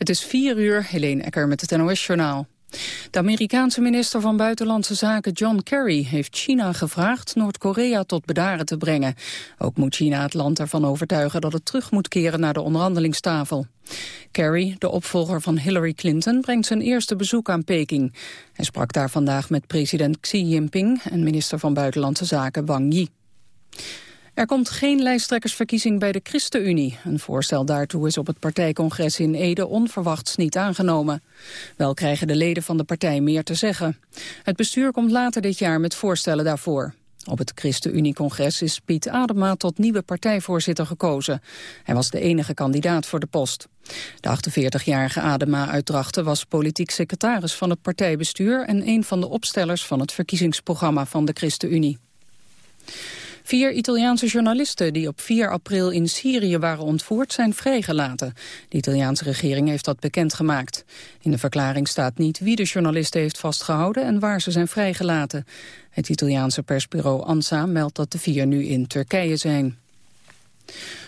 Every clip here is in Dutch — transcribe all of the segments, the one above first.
Het is vier uur, Helene Ecker met het NOS-journaal. De Amerikaanse minister van Buitenlandse Zaken John Kerry heeft China gevraagd Noord-Korea tot bedaren te brengen. Ook moet China het land ervan overtuigen dat het terug moet keren naar de onderhandelingstafel. Kerry, de opvolger van Hillary Clinton, brengt zijn eerste bezoek aan Peking. Hij sprak daar vandaag met president Xi Jinping en minister van Buitenlandse Zaken Wang Yi. Er komt geen lijsttrekkersverkiezing bij de ChristenUnie. Een voorstel daartoe is op het partijcongres in Ede onverwachts niet aangenomen. Wel krijgen de leden van de partij meer te zeggen. Het bestuur komt later dit jaar met voorstellen daarvoor. Op het ChristenUnie-congres is Piet Adema tot nieuwe partijvoorzitter gekozen. Hij was de enige kandidaat voor de post. De 48-jarige Adema uit Drachten was politiek secretaris van het partijbestuur... en een van de opstellers van het verkiezingsprogramma van de ChristenUnie. Vier Italiaanse journalisten die op 4 april in Syrië waren ontvoerd zijn vrijgelaten. De Italiaanse regering heeft dat bekendgemaakt. In de verklaring staat niet wie de journalisten heeft vastgehouden en waar ze zijn vrijgelaten. Het Italiaanse persbureau ANSA meldt dat de vier nu in Turkije zijn.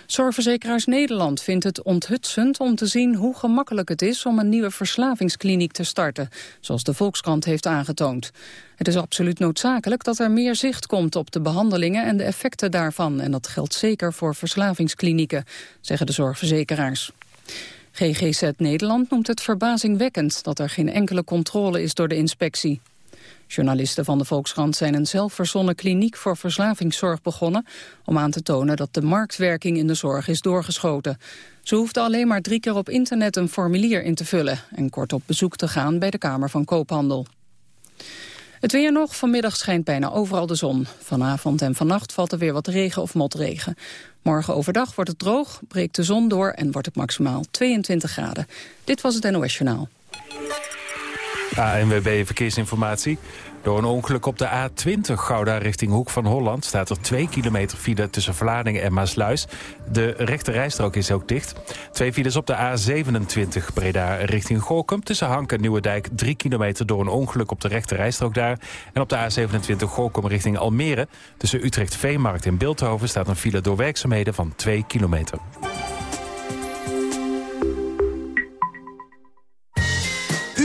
Zorgverzekeraars Nederland vindt het onthutsend om te zien hoe gemakkelijk het is om een nieuwe verslavingskliniek te starten, zoals de Volkskrant heeft aangetoond. Het is absoluut noodzakelijk dat er meer zicht komt op de behandelingen en de effecten daarvan. En dat geldt zeker voor verslavingsklinieken, zeggen de zorgverzekeraars. GGZ Nederland noemt het verbazingwekkend dat er geen enkele controle is door de inspectie. Journalisten van de Volkskrant zijn een zelfverzonnen kliniek voor verslavingszorg begonnen... om aan te tonen dat de marktwerking in de zorg is doorgeschoten. Ze hoefden alleen maar drie keer op internet een formulier in te vullen... en kort op bezoek te gaan bij de Kamer van Koophandel. Het weer nog. Vanmiddag schijnt bijna overal de zon. Vanavond en vannacht valt er weer wat regen of motregen. Morgen overdag wordt het droog, breekt de zon door en wordt het maximaal 22 graden. Dit was het NOS Journaal. ANWB Verkeersinformatie. Door een ongeluk op de A20 Gouda richting Hoek van Holland... staat er 2 kilometer file tussen Vlaardingen en Maasluis. De rechte rijstrook is ook dicht. Twee files op de A27 Breda richting Gorkum... tussen Hank en Nieuwedijk 3 kilometer door een ongeluk op de rechte rijstrook daar. En op de A27 Gorkum richting Almere... tussen Utrecht Veemarkt en Beeldhoven... staat een file door werkzaamheden van 2 kilometer.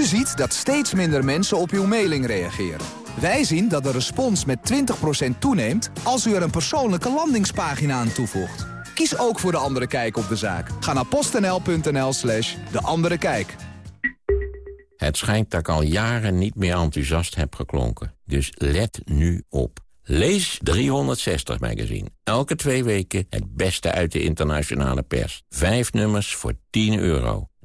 Ziet dat steeds minder mensen op uw mailing reageren. Wij zien dat de respons met 20% toeneemt als u er een persoonlijke landingspagina aan toevoegt. Kies ook voor De Andere Kijk op de zaak. Ga naar postnl.nl slash De Andere Kijk. Het schijnt dat ik al jaren niet meer enthousiast heb geklonken. Dus let nu op. Lees 360 magazine. Elke twee weken het beste uit de internationale pers. Vijf nummers voor 10 euro.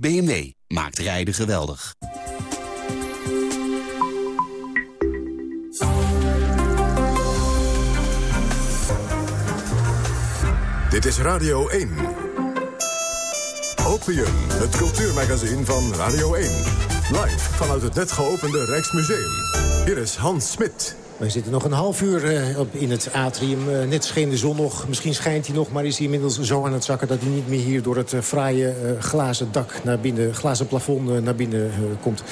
BMW maakt rijden geweldig. Dit is Radio 1. Opium, het cultuurmagazin van Radio 1. Live vanuit het net geopende Rijksmuseum. Hier is Hans Smit. We zitten nog een half uur uh, in het atrium. Uh, net scheen de zon nog. Misschien schijnt hij nog, maar is hij inmiddels zo aan het zakken... dat hij niet meer hier door het uh, fraaie glazen dak naar binnen... glazen plafond naar binnen komt.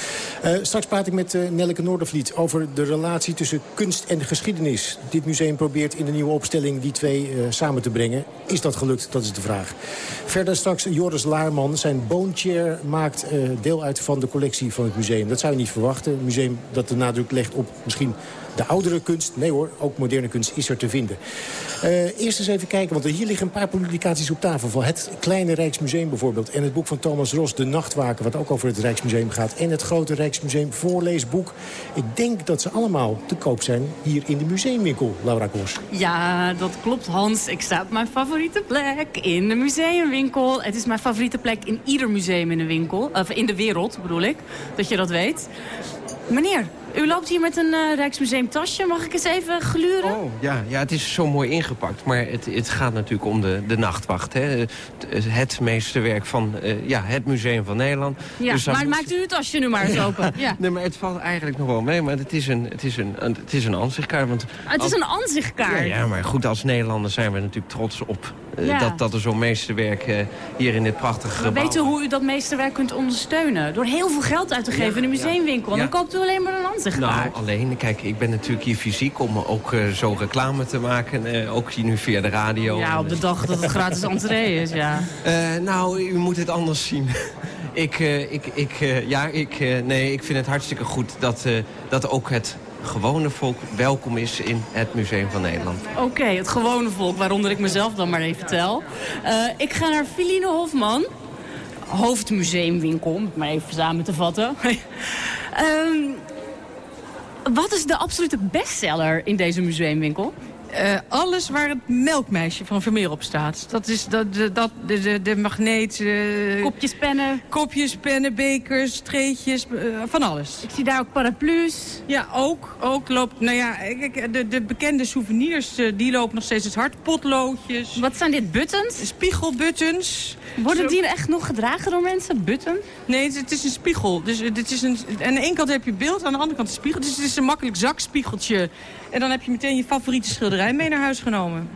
straks praat ik met Nelleke Noordervliet over de relatie tussen kunst en geschiedenis. Dit museum probeert in de nieuwe opstelling die twee samen te brengen. Is dat gelukt? Dat is de vraag. Verder straks Joris Laarman. Zijn Bone Chair maakt deel uit van de collectie van het museum. Dat zou je niet verwachten. Een museum dat de nadruk legt op misschien de oudere kunst. Nee hoor, ook moderne kunst is er te vinden. Uh, eerst eens even kijken, want hier liggen een paar publicaties op tafel. Van het Kleine Rijksmuseum bijvoorbeeld. En het boek van Thomas Ros, De Nachtwaker, wat ook over het Rijksmuseum gaat. En het Grote Rijksmuseum Voorleesboek. Ik denk dat ze allemaal te koop zijn hier in de museumwinkel, Laura Kors. Ja, dat klopt Hans. Ik sta op mijn favoriete plek in de museumwinkel. Het is mijn favoriete plek in ieder museum in de winkel. Of in de wereld, bedoel ik. Dat je dat weet. Meneer, u loopt hier met een uh, Rijksmuseum tasje. Mag ik eens even gluren? Oh, ja, ja het is zo mooi ingepakt. Maar het, het gaat natuurlijk om de, de nachtwacht. Hè. Het, het meesterwerk van uh, ja, het Museum van Nederland. Ja, dus maar maakt u het tasje nu maar eens open. Ja. Nee, maar het valt eigenlijk nog wel mee. Maar het is een, het is een, het is een aanzichtkaart. Want ah, het is een aanzichtkaart? Ja, ja, maar goed, als Nederlanders zijn we natuurlijk trots op... Uh, dat, dat er zo'n meesterwerk hier in dit prachtige gebouw... Weet u hoe u dat meesterwerk kunt ondersteunen? Door heel veel geld uit te geven in de museumwinkel. Dan koopt u alleen maar een nou, alleen, kijk, ik ben natuurlijk hier fysiek om ook uh, zo reclame te maken. Ook nu via de radio. Ja, op de dag dat het gratis entree is, ja. Nou, u moet het anders zien. ik, ik, ik, ja, ik, nee, ik vind het hartstikke goed dat, dat ook het gewone volk welkom is in het Museum van Nederland. Oké, het gewone volk, waaronder ik mezelf dan maar even tel. ik ga naar Filine Hofman hoofdmuseumwinkel, om maar even samen te vatten. um, wat is de absolute bestseller in deze museumwinkel? Uh, alles waar het melkmeisje van Vermeer op staat. Dat is dat, de, dat, de, de, de magneet... Uh, kopjes, pennen. Kopjes, pennen, bekers, treetjes, uh, van alles. Ik zie daar ook paraplu's. Ja, ook. ook loopt, nou ja, de, de bekende souvenirs, die lopen nog steeds het hard. Potloodjes. Wat zijn dit, buttons? Spiegelbuttons. Worden die echt nog gedragen door mensen, butten? Nee, het, is een spiegel. Dus het is een, aan de ene kant heb je beeld, aan de andere kant een spiegel. Dus het is een makkelijk zakspiegeltje. En dan heb je meteen je favoriete schilderij mee naar huis genomen.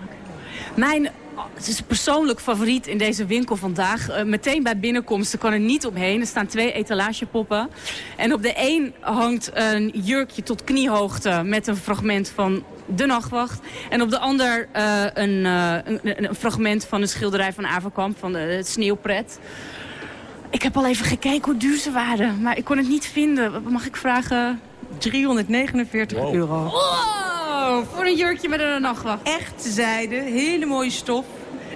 Mijn het is persoonlijk favoriet in deze winkel vandaag. Uh, meteen bij binnenkomst, kan er niet omheen. Er staan twee etalagepoppen. En op de een hangt een jurkje tot kniehoogte met een fragment van de nachtwacht. En op de ander een, uh, een, een, fragment van een schilderij van Averkamp, van de, het sneeuwpret. Ik heb al even gekeken hoe duur ze waren, maar ik kon het niet vinden. Mag ik vragen? 349 euro. Wow, voor een jurkje met een nachtwacht. Echt zijde, hele mooie stof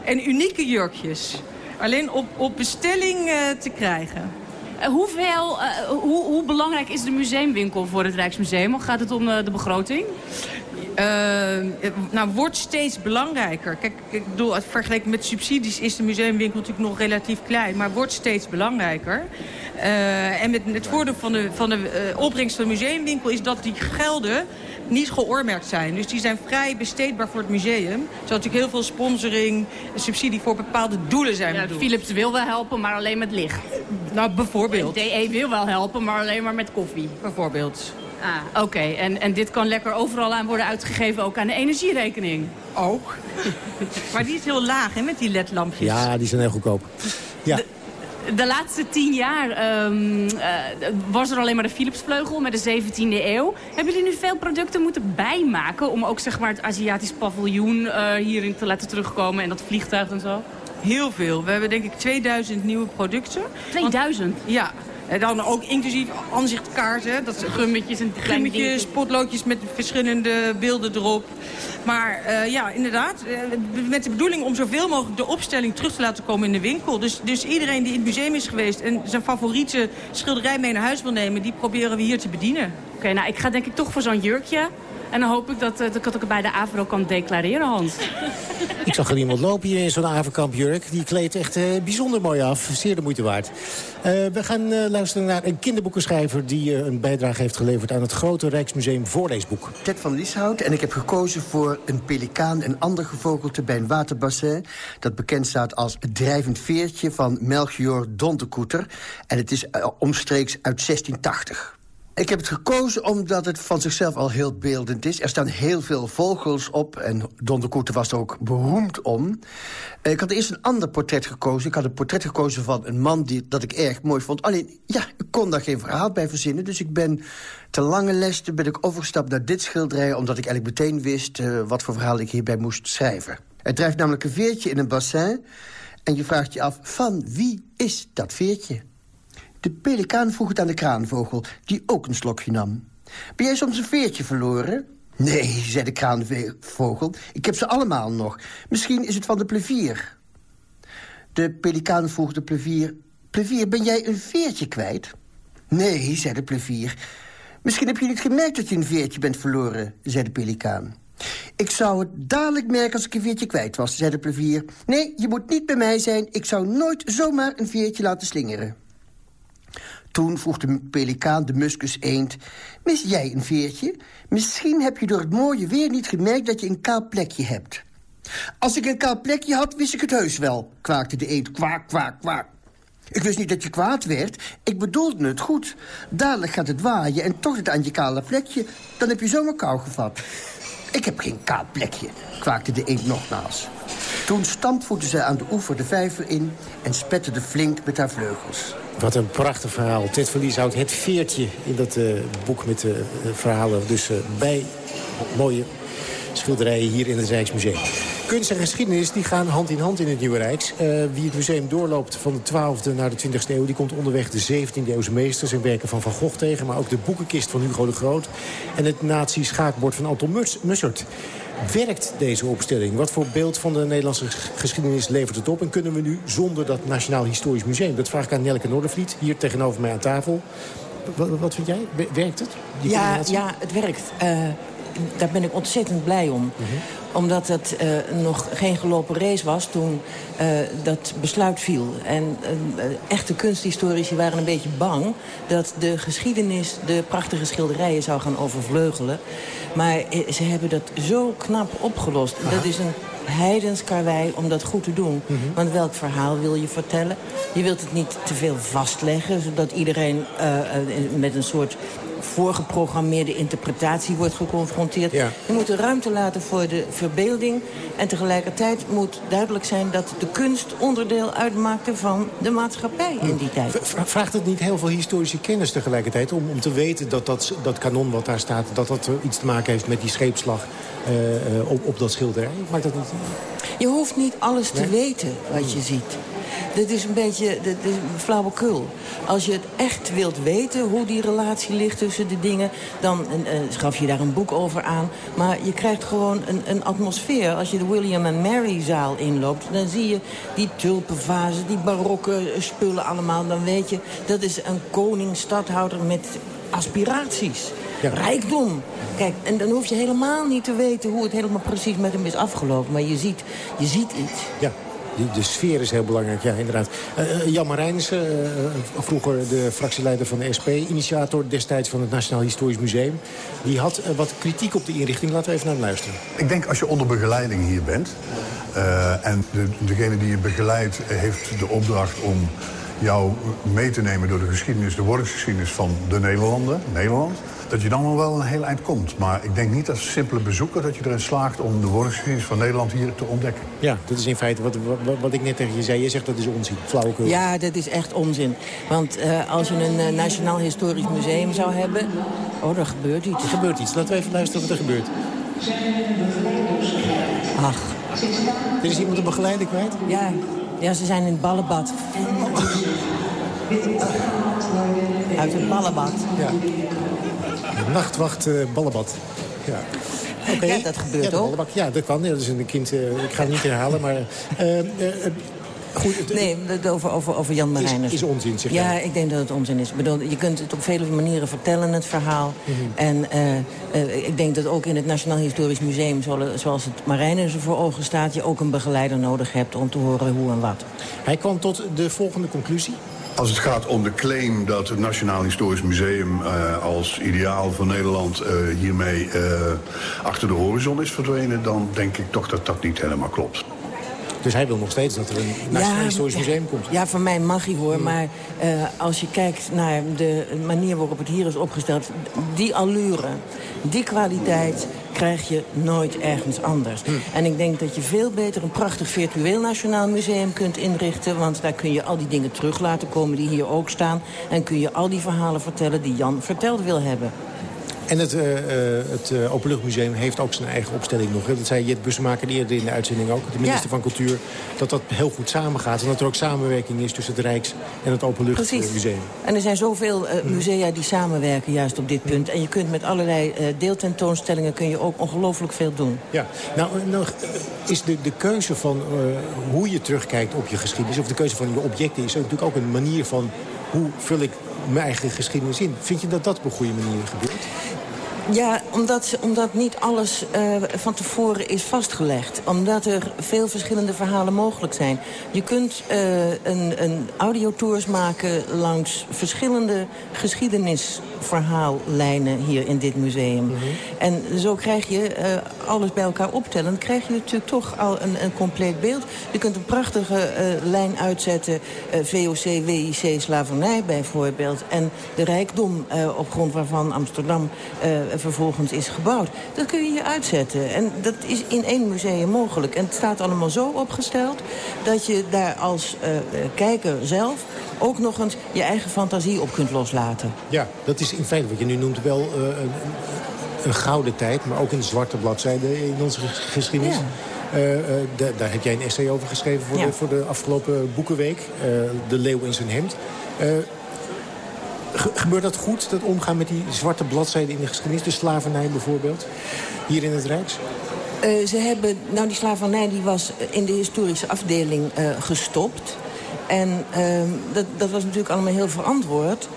en unieke jurkjes. Alleen op, op bestelling uh, te krijgen. Uh, hoeveel, uh, hoe, hoe, belangrijk is de museumwinkel voor het Rijksmuseum? Of gaat het om de begroting? nou, wordt steeds belangrijker. Kijk, ik bedoel, vergeleken met subsidies is de museumwinkel natuurlijk nog relatief klein. Maar wordt steeds belangrijker. Uh, en met het voordeel van de, van de uh, opbrengst van de museumwinkel is dat die gelden niet geoormerkt zijn. Dus die zijn vrij besteedbaar voor het museum. Zodat natuurlijk heel veel sponsoring, subsidie voor bepaalde doelen zijn ja, Philips wil wel helpen, maar alleen met licht. Nou, bijvoorbeeld. DE wil wel helpen, maar alleen maar met koffie. Bijvoorbeeld. Ah, oké. En, en dit kan lekker overal aan worden uitgegeven, ook aan de energierekening? Ook. maar die is heel laag, hè, met die ledlampjes. Ja, die zijn heel goedkoop. Ja de laatste tien jaar um, uh, was er alleen maar de Philipsvleugel met de 17e eeuw. Hebben jullie nu veel producten moeten bijmaken... om ook zeg maar, het Aziatisch paviljoen uh, hierin te laten terugkomen... en dat vliegtuig en zo? Heel veel. We hebben denk ik 2000 nieuwe producten. 2000? Want, ja, en dan ook inclusief aanzichtkaarten. Dat gummetjes en Gummetjes, potloodjes met verschillende beelden erop. Maar uh, ja, inderdaad, uh, met de bedoeling om zoveel mogelijk de opstelling terug te laten komen in de winkel. Dus, dus iedereen die in het museum is geweest en zijn favoriete schilderij mee naar huis wil nemen... die proberen we hier te bedienen. Oké, okay, nou ik ga denk ik toch voor zo'n jurkje. En dan hoop ik dat, dat ik het bij de AVRO kan declareren, Hans. Ik zag er iemand lopen hier in zo'n Averkampjurk. Die kleedt echt uh, bijzonder mooi af. Zeer de moeite waard. Uh, we gaan uh, luisteren naar een kinderboekenschrijver... die een bijdrage heeft geleverd aan het grote Rijksmuseum Voorleesboek. Ted van Lieshout en ik heb gekozen voor een pelikaan en ander gevogelte... bij een waterbassin dat bekend staat als het drijvend veertje... van Melchior Dontekoeter. En het is omstreeks uit 1680. Ik heb het gekozen omdat het van zichzelf al heel beeldend is. Er staan heel veel vogels op en Don de Koete was er ook beroemd om. Eh, ik had eerst een ander portret gekozen. Ik had een portret gekozen van een man die, dat ik erg mooi vond. Alleen, ja, ik kon daar geen verhaal bij verzinnen. Dus ik ben te lange leste ben ik overgestapt naar dit schilderij... omdat ik eigenlijk meteen wist uh, wat voor verhaal ik hierbij moest schrijven. Het drijft namelijk een veertje in een bassin... en je vraagt je af, van wie is dat veertje? De pelikaan vroeg het aan de kraanvogel, die ook een slokje nam. Ben jij soms een veertje verloren? Nee, zei de kraanvogel. Ik heb ze allemaal nog. Misschien is het van de plevier. De pelikaan vroeg de plevier... Plevier, ben jij een veertje kwijt? Nee, zei de plevier. Misschien heb je niet gemerkt dat je een veertje bent verloren, zei de pelikaan. Ik zou het dadelijk merken als ik een veertje kwijt was, zei de plevier. Nee, je moet niet bij mij zijn. Ik zou nooit zomaar een veertje laten slingeren. Toen vroeg de pelikaan de muskus eend... Mis jij een veertje? Misschien heb je door het mooie weer niet gemerkt dat je een kaal plekje hebt. Als ik een kaal plekje had, wist ik het heus wel, kwaakte de eend. Kwaak, kwaak, kwaak. Ik wist niet dat je kwaad werd. Ik bedoelde het goed. Dadelijk gaat het waaien en toch het aan je kale plekje. Dan heb je zomaar kou gevat. Ik heb geen kaal plekje, kwaakte de eend nogmaals. Toen stampvoette ze aan de oever de vijver in... en spetterde flink met haar vleugels. Wat een prachtig verhaal. Ted Verlies houdt het veertje in dat uh, boek met de uh, verhalen. Dus uh, bij mooie schilderijen hier in het Rijksmuseum. Kunst en geschiedenis die gaan hand in hand in het Nieuwe Rijks. wie het museum doorloopt van de 12e naar de 20e eeuw... die komt onderweg de 17e eeuwse meesters en werken van Van Gogh tegen... maar ook de boekenkist van Hugo de Groot... en het nazi-schaakbord van Anton Mussert werkt deze opstelling? Wat voor beeld van de Nederlandse geschiedenis levert het op? En kunnen we nu zonder dat Nationaal Historisch Museum? Dat vraag ik aan Nelke Noordervliet, hier tegenover mij aan tafel. Wat, wat vind jij? Werkt het? Ja, ja, het werkt. Uh, daar ben ik ontzettend blij om. Mm -hmm. Omdat het uh, nog geen gelopen race was toen uh, dat besluit viel. En echte kunsthistorici waren een beetje bang... dat de geschiedenis de prachtige schilderijen zou gaan overvleugelen. Maar ze hebben dat zo knap opgelost. Aha. Dat is een heidens karwei om dat goed te doen. Mm -hmm. Want welk verhaal wil je vertellen? Je wilt het niet te veel vastleggen... zodat iedereen uh, met een soort voorgeprogrammeerde interpretatie wordt geconfronteerd. Ja. Je moet ruimte laten voor de verbeelding. En tegelijkertijd moet duidelijk zijn dat de kunst onderdeel uitmaakte van de maatschappij in die tijd. Vraagt het niet heel veel historische kennis tegelijkertijd om, om te weten dat, dat dat kanon wat daar staat... dat dat iets te maken heeft met die scheepslag op, op dat schilderij? Maakt dat niet... Je hoeft niet alles te weten wat je ziet. Dit is een beetje dit is flauwekul. Als je het echt wilt weten hoe die relatie ligt tussen de dingen... dan uh, schaf je daar een boek over aan. Maar je krijgt gewoon een, een atmosfeer. Als je de William and Mary zaal inloopt... dan zie je die tulpenvazen, die barokke spullen allemaal. Dan weet je, dat is een koning-stadhouder met aspiraties. Ja. Rijkdom. Kijk, en dan hoef je helemaal niet te weten hoe het helemaal precies met hem is afgelopen. Maar je ziet, je ziet iets. Ja. De, de sfeer is heel belangrijk, ja, inderdaad. Uh, Jan Marijnissen, uh, vroeger de fractieleider van de SP... initiator destijds van het Nationaal Historisch Museum... die had uh, wat kritiek op de inrichting. Laten we even naar hem luisteren. Ik denk als je onder begeleiding hier bent... en de, degene die je begeleidt heeft de opdracht om jou mee te nemen... door de geschiedenis, de worksgeschiedenis van de Nederlanden, Nederland dat je dan wel een heel eind komt. Maar ik denk niet als simpele bezoeker dat je erin slaagt... om de worstgeschiedenis van Nederland hier te ontdekken. Ja, dat is in feite wat, wat, wat ik net tegen je zei. Je zegt dat is onzin, flauwekul. Ja, dat is echt onzin. Want uh, als je een uh, Nationaal Historisch Museum zou hebben... Oh, er gebeurt iets. Er gebeurt iets. Laten we even luisteren wat er gebeurt. Ach. Er is iemand een begeleider kwijt? Ja, ja ze zijn in het ballenbad. Uit het ballenbad. Ja. Nachtwacht uh, ballenbad. Ja. Okay. Ja, dat gebeurt ja, ook. Ja, dat kan. Ja, dat is een kind, uh, ik ga het niet herhalen, maar... Uh, Goed, het, nee, over, over, over Jan Marijners. Is, is onzin, zeg Ja, ik denk dat het onzin is. Ik bedoel, je kunt het op vele manieren vertellen, het verhaal. Mm -hmm. En ik denk dat ook in het Nationaal Historisch Museum... zoals het Marijners er voor ogen staat... je ook een begeleider nodig hebt om te horen hoe en wat. Hij kwam tot de volgende conclusie. Als het gaat om de claim dat het Nationaal Historisch Museum uh, als ideaal voor Nederland uh, hiermee uh, achter de horizon is verdwenen, dan denk ik toch dat dat niet helemaal klopt. Dus hij wil nog steeds dat er een Nationaal ja, Historisch Museum komt? Ja, van mij mag hij hoor. Hmm. Maar uh, als je kijkt naar de manier waarop het hier is opgesteld... die allure, die kwaliteit krijg je nooit ergens anders. Hmm. En ik denk dat je veel beter een prachtig virtueel Nationaal Museum kunt inrichten. Want daar kun je al die dingen terug laten komen die hier ook staan. En kun je al die verhalen vertellen die Jan verteld wil hebben. En het, uh, het uh, Openluchtmuseum heeft ook zijn eigen opstelling nog. Dat zei Jet Bussemaker eerder in de uitzending ook, de minister van Cultuur... dat dat heel goed samengaat en dat er ook samenwerking is tussen het Rijks en het Openluchtmuseum. En er zijn zoveel uh, musea die samenwerken juist op dit punt. En je kunt met allerlei deeltentoonstellingen kun je ook ongelooflijk veel doen. Ja, nou, nou is de, de keuze van hoe je terugkijkt op je geschiedenis... of de keuze van je objecten is natuurlijk ook een manier van... hoe vul ik mijn eigen geschiedenis in. Vind je dat dat op een goede manier gebeurt? Ja, omdat, omdat niet alles uh, van tevoren is vastgelegd. Omdat er veel verschillende verhalen mogelijk zijn. Je kunt uh, een, een audiotours maken langs verschillende geschiedenisverhaallijnen hier in dit museum. Mm -hmm. En zo krijg je uh, alles bij elkaar optellen. krijg je natuurlijk toch al een, een compleet beeld. Je kunt een prachtige lijn uitzetten. VOC, WIC, slavernij bijvoorbeeld. En de rijkdom op grond waarvan Amsterdam vervolgens is gebouwd. Dat kun je hier uitzetten. En dat is in één museum mogelijk. En het staat allemaal zo opgesteld... dat je daar als kijker zelf ook nog eens je eigen fantasie op kunt loslaten. Ja, dat is in feite wat je nu noemt wel uh, een, een, gouden tijd... maar ook een zwarte bladzijde in onze geschiedenis. Ja. Uh, uh, daar heb jij een essay over geschreven voor, ja. de, voor de afgelopen boekenweek. de leeuw in zijn hemd gebeurt dat goed, dat omgaan met die zwarte bladzijden in de geschiedenis? De slavernij bijvoorbeeld, hier in het Rijks? Uh, ze hebben, nou die slavernij die was in de historische afdeling uh, gestopt. En uh, dat, dat was natuurlijk allemaal heel verantwoord.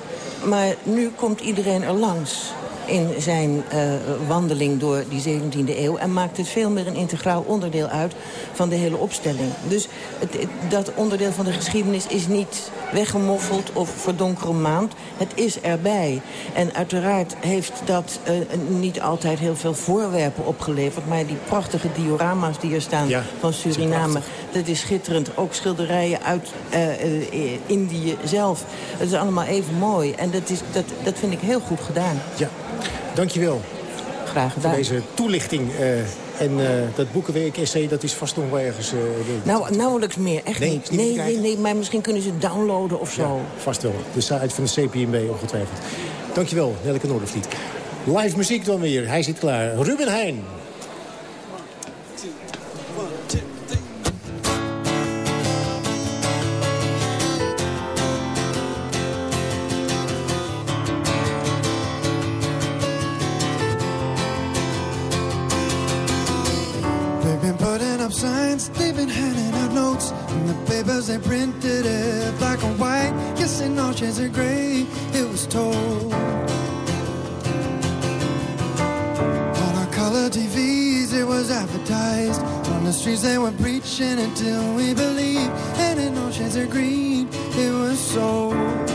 Maar nu komt iedereen er langs in zijn uh, wandeling door die 17e eeuw... en maakt het veel meer een integraal onderdeel uit van de hele opstelling. Dus het, het, dat onderdeel van de geschiedenis is niet weggemoffeld of verdonkere maand. Het is erbij. En uiteraard heeft dat uh, niet altijd heel veel voorwerpen opgeleverd... maar die prachtige diorama's die er staan ja, van Suriname... dat is schitterend. Ook schilderijen uit uh, Indië zelf. Het is allemaal even mooi. En dat, is, dat, dat vind ik heel goed gedaan. Ja. Dankjewel. Graag gedaan. Voor deze toelichting. Uh, en uh, dat boekenweek-essay, dat is vast nog wel ergens... Uh, nou, nauwelijks meer. Echt nee, niet. Nee, nee, nee, maar misschien kunnen ze het downloaden of zo. Ja, vast wel. De site van de CPMB, ongetwijfeld. Dankjewel, Nelke Noordervliet. Live muziek dan weer. Hij zit klaar. Ruben Heijn. The papers they printed it black and white. Kissing all shades of gray. It was told on our color TVs. It was advertised on the streets. They were preaching until we believed, and in all shades of green, it was sold.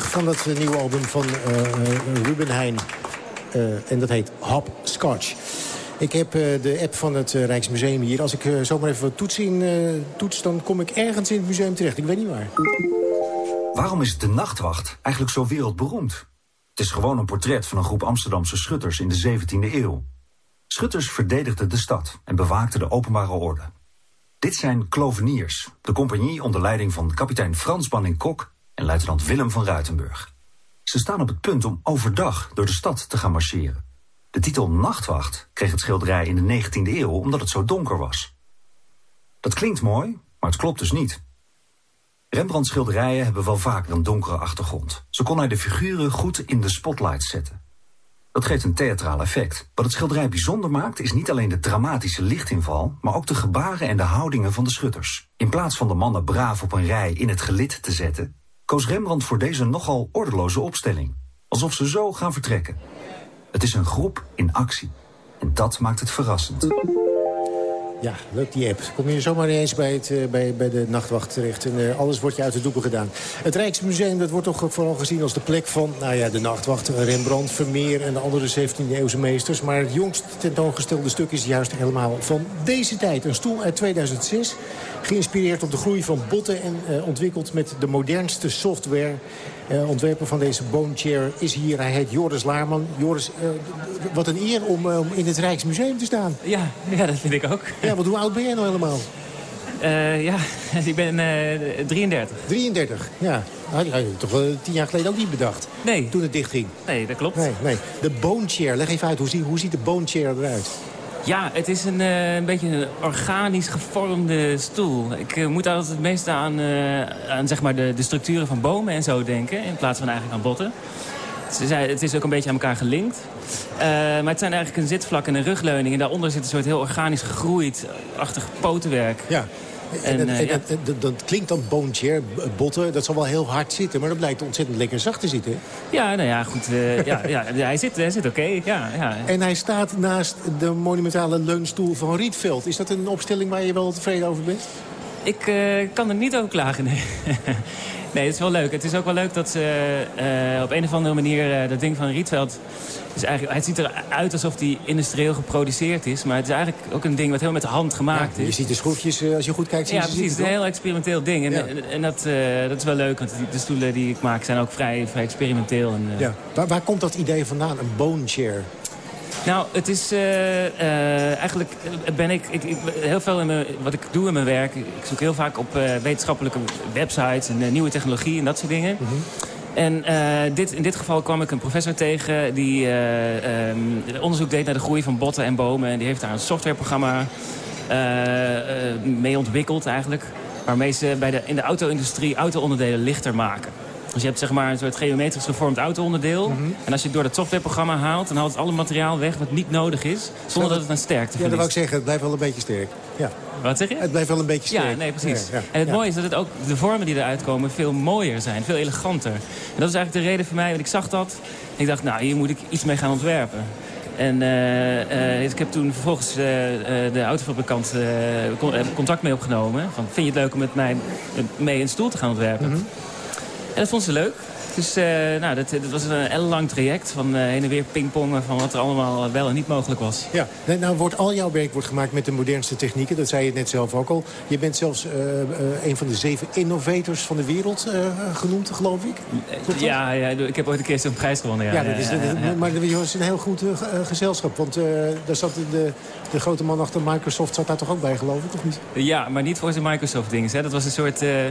Van dat eh, nieuwe album van eh, eh, Ruben Heijn. En dat heet Hopscotch. Ik heb de app van het Rijksmuseum hier. Als ik zomaar even wat toets, in, toets, dan kom ik ergens in het museum terecht. Ik weet niet waar. Waarom is de nachtwacht eigenlijk zo wereldberoemd? Het is gewoon een portret van een groep Amsterdamse schutters in de 17e eeuw. Schutters verdedigden de stad en bewaakten de openbare orde. Dit zijn Kloveniers, de compagnie onder leiding van kapitein Frans Banning-Kok en luitenant Willem van Ruitenburg. Ze staan op het punt om overdag door de stad te gaan marcheren. De titel Nachtwacht kreeg het schilderij in de 19e eeuw omdat het zo donker was. Dat klinkt mooi, maar het klopt dus niet. Rembrandts schilderijen hebben wel vaker een donkere achtergrond. Zo kon hij de figuren goed in de spotlight zetten. Dat geeft een theatraal effect. Wat het schilderij bijzonder maakt is niet alleen de dramatische lichtinval... maar ook de gebaren en de houdingen van de schutters. In plaats van de mannen braaf op een rij in het gelid te zetten... koos Rembrandt voor deze nogal ordeloze opstelling. Alsof ze zo gaan vertrekken. Het is een groep in actie. En dat maakt het verrassend. Ja, leuk die app. Kom je zomaar ineens bij, het, eh, bij, bij de nachtwacht terecht. En eh, alles wordt je uit de doeken gedaan. Het Rijksmuseum dat wordt toch vooral gezien als de plek van... nou ja, de nachtwacht, Rembrandt, Vermeer en de andere 17e-eeuwse meesters. Maar het jongst tentoongestelde stuk is juist helemaal van deze tijd. Een stoel uit 2006, geïnspireerd op de groei van botten... en eh, ontwikkeld met de modernste software... Eh, ontwerper van deze bone chair is hier. Hij heet Joris Laarman. Joris, eh, wat een eer om, eh, om in het Rijksmuseum te staan. Ja, ja, dat vind ik ook. Ja, want hoe oud ben jij nou helemaal? Ja, ik ben eh 33. 33, ja. Had je toch tien jaar geleden ook niet bedacht? Nee. Toen het dichtging? Nee, dat klopt. Nee, nee. De bone chair, leg even uit. Hoe, zie, hoe ziet de bone chair eruit? Ja, het is een, eh, een beetje een organisch gevormde stoel. Ik eh, moet altijd het meeste aan, eh, aan zeg maar de, de structuren van bomen en zo denken... in plaats van eigenlijk aan botten. Het is ook een beetje aan elkaar gelinkt. Maar het zijn eigenlijk een zitvlak en een rugleuning. En daaronder zit een soort heel organisch gegroeid, achtig potenwerk. Ja. En, eh, en ja. dat, klinkt dan bone chair, b- botten. Dat zal wel heel hard zitten, maar dat blijkt ontzettend lekker zacht te zitten. Ja, nou ja, goed. eh, ja, ja, hij zit, hij zit oké. Ja, ja. En hij staat naast de monumentale leunstoel van Rietveld. Is dat een opstelling waar je wel tevreden over bent? Ik eh, kan er niet over klagen, nee. nee, het is wel leuk. Het is ook wel leuk dat ze eh, op een of andere manier... eh, dat ding van Rietveld... Is eigenlijk, het ziet eruit alsof die industrieel geproduceerd is. Maar het is eigenlijk ook een ding wat heel met de hand gemaakt Je is. ziet de schroefjes, eh, als je goed kijkt, zie Ja, je ze precies. Het is een heel experimenteel ding. En, Ja. en, en dat, eh, dat is wel leuk, want de stoelen die ik maak zijn ook vrij, vrij experimenteel. En, eh, Ja. Waar, waar komt dat idee vandaan, een bone chair? Nou, het is eh, eh, eigenlijk ben ik, ik, ik- heel veel in mijn, wat ik doe in mijn werk. Ik zoek heel vaak op eh, wetenschappelijke websites en nieuwe technologie en dat soort dingen. En eh, dit, in dit geval kwam ik een professor tegen die eh, ehm, onderzoek deed naar de groei van botten en bomen. En die heeft daar een softwareprogramma mee ontwikkeld eigenlijk. Waarmee ze bij de, in de auto-industrie auto-onderdelen lichter maken. Dus je hebt zeg maar een soort geometrisch gevormd auto-onderdeel. En als je het door dat softwareprogramma haalt... dan haalt het alle materiaal weg wat niet nodig is... zonder dat het aan sterkte Ja, dat wou ik verliest. zeggen. Het blijft wel een beetje sterk. Ja. Wat zeg je? Het blijft wel een beetje sterk. Ja, nee, precies. Ja, ja. En het Ja. mooie is dat het ook de vormen die eruit komen veel mooier zijn, veel eleganter. En dat is eigenlijk de reden voor mij, want ik zag dat. En ik dacht, nou, hier moet ik iets mee gaan ontwerpen. En eh, eh, ik heb toen vervolgens eh, de autofabrikant con- contact mee opgenomen. Van, vind je het leuk om met mij mee een stoel te gaan ontwerpen? Mhm. En dat vond ze leuk. Dus eh, nou, dat, dat was een ellenlang traject van eh, heen en weer pingpongen... van wat er allemaal wel en niet mogelijk was. Ja, Nee, nou wordt al jouw werk wordt gemaakt met de modernste technieken. Dat zei je net zelf ook al. Je bent zelfs eh, een van de zeven innovators van de wereld genoemd, geloof ik. Ja, ja, ik heb ooit een keer zo'n prijs gewonnen. Ja, Ja, dat is, maar dat was een heel goed ge- gezelschap. Want daar zat de de grote man achter Microsoft zat daar toch ook bij, geloof ik, of niet? Ja, maar niet voor zijn Microsoft-dingen. Dat was een soort uh, uh,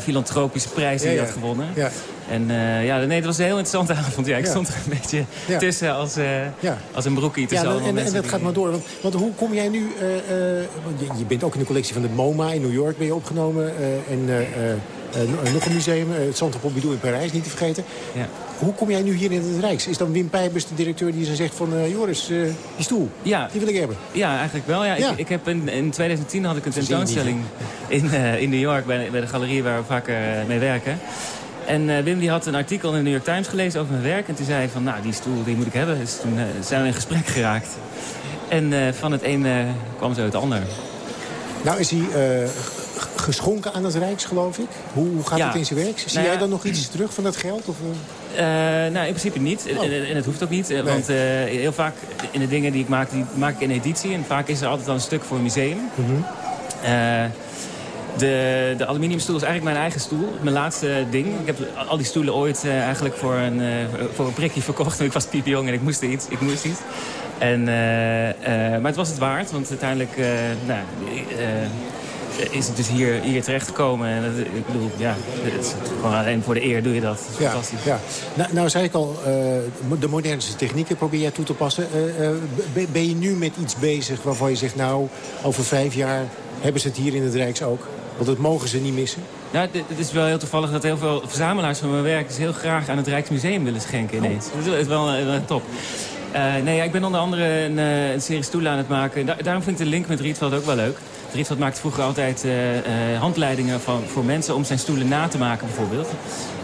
filantropische prijs die hij had gewonnen. Ja. En uh, ja, nee, dat was een heel interessante avond. Ja, ik stond er een beetje tussen als, als een broekie. Tussen ja, en, en, en dat gaat maar door. Want, want hoe kom jij nu... Je, je, bent ook in de collectie van de MoMA in New York ben je opgenomen. en nog een museum, het Centre Pompidou in Parijs, niet te vergeten. Ja. Hoe kom jij nu hier in het Rijks? Is dan Wim Pijbers de directeur die zo zegt van... Joris, die stoel, ja. die wil ik hebben? Ja, eigenlijk wel. Ja. Ik, ik, heb in, in 2010 had ik een tentoonstelling in, in New York... Bij, bij de galerie waar we vaker mee werken. En Wim die had een artikel in de New York Times gelezen over mijn werk. En toen zei hij van, nou, die stoel die moet ik hebben. Dus toen zijn we in gesprek geraakt. En van het een kwam zo het ander. Nou is hij geschonken aan het Rijks, geloof ik. Hoe, hoe gaat het in zijn werk? Zie nou jij dan nog iets terug van dat geld? Of, nou, in principe niet. Oh. En, het hoeft ook niet. Want heel vaak in de dingen die ik maak, die maak ik in editie. En vaak is er altijd al een stuk voor een museum. Mm -hmm. De, de aluminiumstoel is eigenlijk mijn eigen stoel. Mijn laatste ding. Ik heb al die stoelen ooit uh, eigenlijk voor een, voor een prikje verkocht. Ik was piepjong en ik moest iets. Ik moest iets. En, maar het was het waard. Want uiteindelijk... nou, is het dus hier, hier terechtgekomen. En ik bedoel, ja, het gewoon alleen voor de eer doe je dat. dat ja, fantastisch. Ja. Nou, nou zei ik al, uh, de modernste technieken probeer jij toe te passen. Uh, uh, ben je nu met iets bezig waarvan je zegt... nou, over vijf jaar hebben ze het hier in het Rijks ook? Want dat mogen ze niet missen. Nou, het is wel heel toevallig dat heel veel verzamelaars van mijn werk... Dus heel graag aan het Rijksmuseum willen schenken ineens. Oh. Dat is wel, wel top. Uh, nee, ja, ik ben onder andere een, een serie stoelen aan het maken. daarom vind ik de link met Rietveld ook wel leuk. Rietveld maakte vroeger altijd uh, uh, handleidingen van, voor mensen om zijn stoelen na te maken bijvoorbeeld.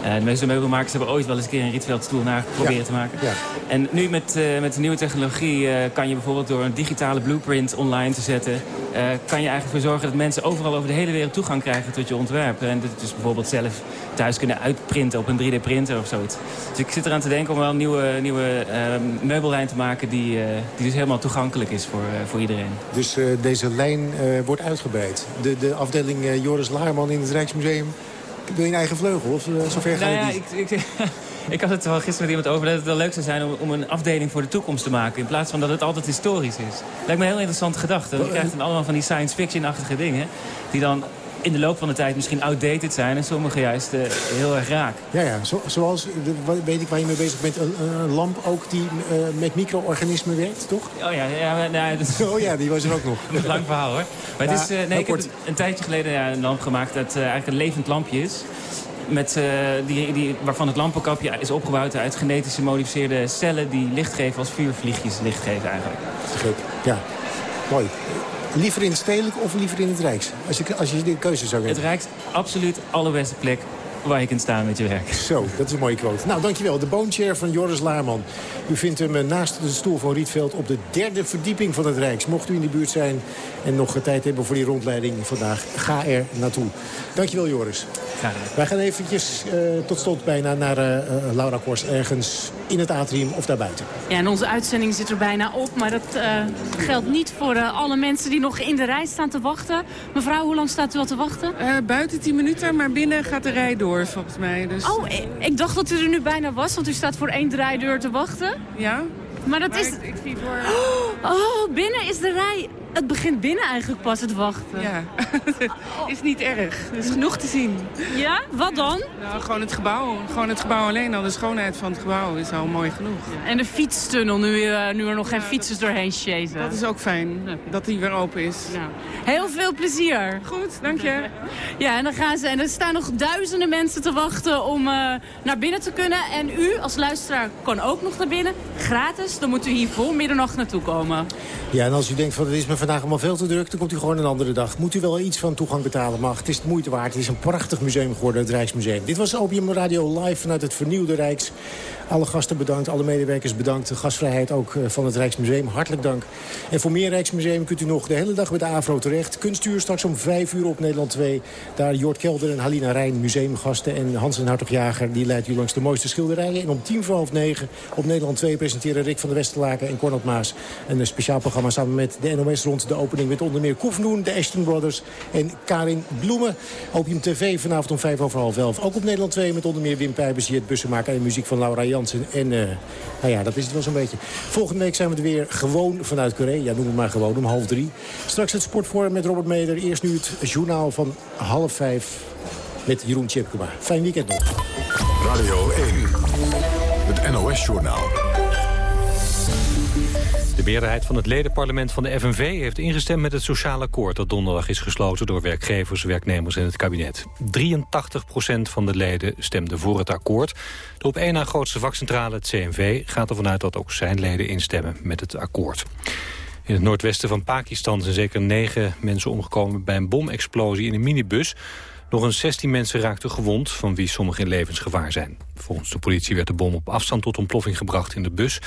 Uh, de meeste meubelmakers hebben ooit wel eens een keer een Rietveld stoel na proberen te maken. Ja. En nu met, met de nieuwe technologie kan je bijvoorbeeld door een digitale blueprint online te zetten... kan je eigenlijk voor zorgen dat mensen overal over de hele wereld toegang krijgen tot je ontwerp. En dat dus bijvoorbeeld zelf thuis kunnen uitprinten op een 3D-printer of zoiets. Dus ik zit eraan te denken om wel een nieuwe, nieuwe meubellijn te maken die, die dus helemaal toegankelijk is voor, voor iedereen. Dus deze lijn wordt uitgebreid. De, de afdeling Joris Laarman in het Rijksmuseum. Wil je een eigen vleugel? Of zover nou ja, ik, ik, ik, had het wel gisteren met iemand over dat het wel leuk zou zijn om, om, een afdeling voor de toekomst te maken. In plaats van dat het altijd historisch is. Lijkt me een heel interessante gedachte. Je krijgt dan allemaal van die science fiction-achtige dingen. Die dan in de loop van de tijd misschien outdated zijn... en sommige juist uh, heel erg raak. Ja, ja. Zo, zoals, de, weet ik waar je mee bezig bent, een, een lamp ook die uh, met micro-organismen werkt, toch? Oh ja, ja, nou, dat... oh ja die was er ook nog. een lang verhaal hoor. Maar het is, uh, nee, ik heb een tijdje geleden ja, een lamp gemaakt dat eigenlijk een levend lampje is. Met, die, die, waarvan het lampenkapje is opgebouwd uit genetisch gemodificeerde cellen... die licht geven als vuurvliegjes licht geven eigenlijk. Gek, ja. Mooi. Liever in het stedelijk of liever in het Rijks? Als je, als je de keuze zou hebben. Het Rijks, absoluut allerbeste plek waar je kunt staan met je werk. Zo, dat is een mooie quote. Nou, dankjewel. De boonchair van Joris Laarman. U vindt hem eh, naast de stoel van Rietveld op de derde verdieping van het Rijks. Mocht u in de buurt zijn en nog tijd hebben voor die rondleiding vandaag, ga er naartoe. Dankjewel, Joris. Graag gedaan. Wij gaan eventjes uh, tot slot bijna naar uh, Laura Kors ergens in het atrium of daarbuiten. Ja, en onze uitzending zit er bijna op, maar dat geldt niet voor alle mensen die nog in de rij staan te wachten. Mevrouw, hoe lang staat u al te wachten? buiten 10 minuten, maar binnen gaat de rij door volgens mij. Dus... Oh, ik dacht dat u er nu bijna was, want u staat voor één draaideur te wachten. Ja. Maar dat is... Ik, ik zie voor... Oh, binnen is de rij het begint binnen eigenlijk pas het wachten. Ja, is niet erg. Er is genoeg te zien. Ja? Wat dan? Nou, gewoon het gebouw. Gewoon het gebouw alleen al. De schoonheid van het gebouw is al mooi genoeg. En de fietstunnel, nu, uh, nu er nog geen fietsers doorheen chasen. Dat is ook fijn, dat die weer open is. Heel veel plezier. Goed, dank je. Ja, en dan gaan ze. En er staan nog duizenden mensen te wachten om uh, naar binnen te kunnen. En u als luisteraar kan ook nog naar binnen. Gratis. Dan moet u hier voor middernacht naartoe komen. Ja, en als u denkt van het is me vandaag allemaal veel te druk, dan komt u gewoon een andere dag. Moet u wel iets van toegang betalen, mag. Het is de moeite waard. Het is een prachtig museum geworden, het Rijksmuseum. Dit was Opium Radio live vanuit het vernieuwde Rijks. Alle gasten bedankt, alle medewerkers bedankt. De gastvrijheid ook eh, van het Rijksmuseum, hartelijk dank. En voor meer Rijksmuseum kunt u nog de hele dag bij de AVRO terecht. Kunstuur straks om vijf uur op Nederland 2. Daar Jort Kelder en Halina Rijn, museumgasten. En Hans en Hartog Jager, die leidt u langs de mooiste schilderijen. En om tien voor half negen op Nederland 2 presenteren Rick van der Westerlaken en Cornel Maas... een speciaal programma samen met de NOS rond de opening met onder meer Koefnoen, de Ashton Brothers en Karin Bloemen. Opium TV vanavond om vijf over half elf. Ook op Nederland 2 met onder meer Wim Pijbers, Jet Bussenmaker en muziek van Laura Jansen. En uh, nou ja, dat is het wel zo'n beetje. Volgende week zijn we er weer gewoon vanuit Korea. Ja, noem het maar gewoon om half drie. Straks het sportforum met Robert Meder. Eerst nu het journaal van half vijf met Jeroen Tjepkema. Fijn weekend nog. Radio 1, het NOS-journaal. De meerderheid van het ledenparlement van de FNV heeft ingestemd met het sociaal akkoord dat donderdag is gesloten door werkgevers, werknemers en het kabinet. 83% van de leden stemde voor het akkoord. De op één na grootste vakcentrale, het CNV, gaat ervan uit dat ook zijn leden instemmen met het akkoord. In het noordwesten van Pakistan zijn zeker negen mensen omgekomen bij een bomexplosie in een minibus. Nog eens 16 mensen raakten gewond, van wie sommigen in levensgevaar zijn. Volgens de politie werd de bom op afstand tot ontploffing gebracht in de bus.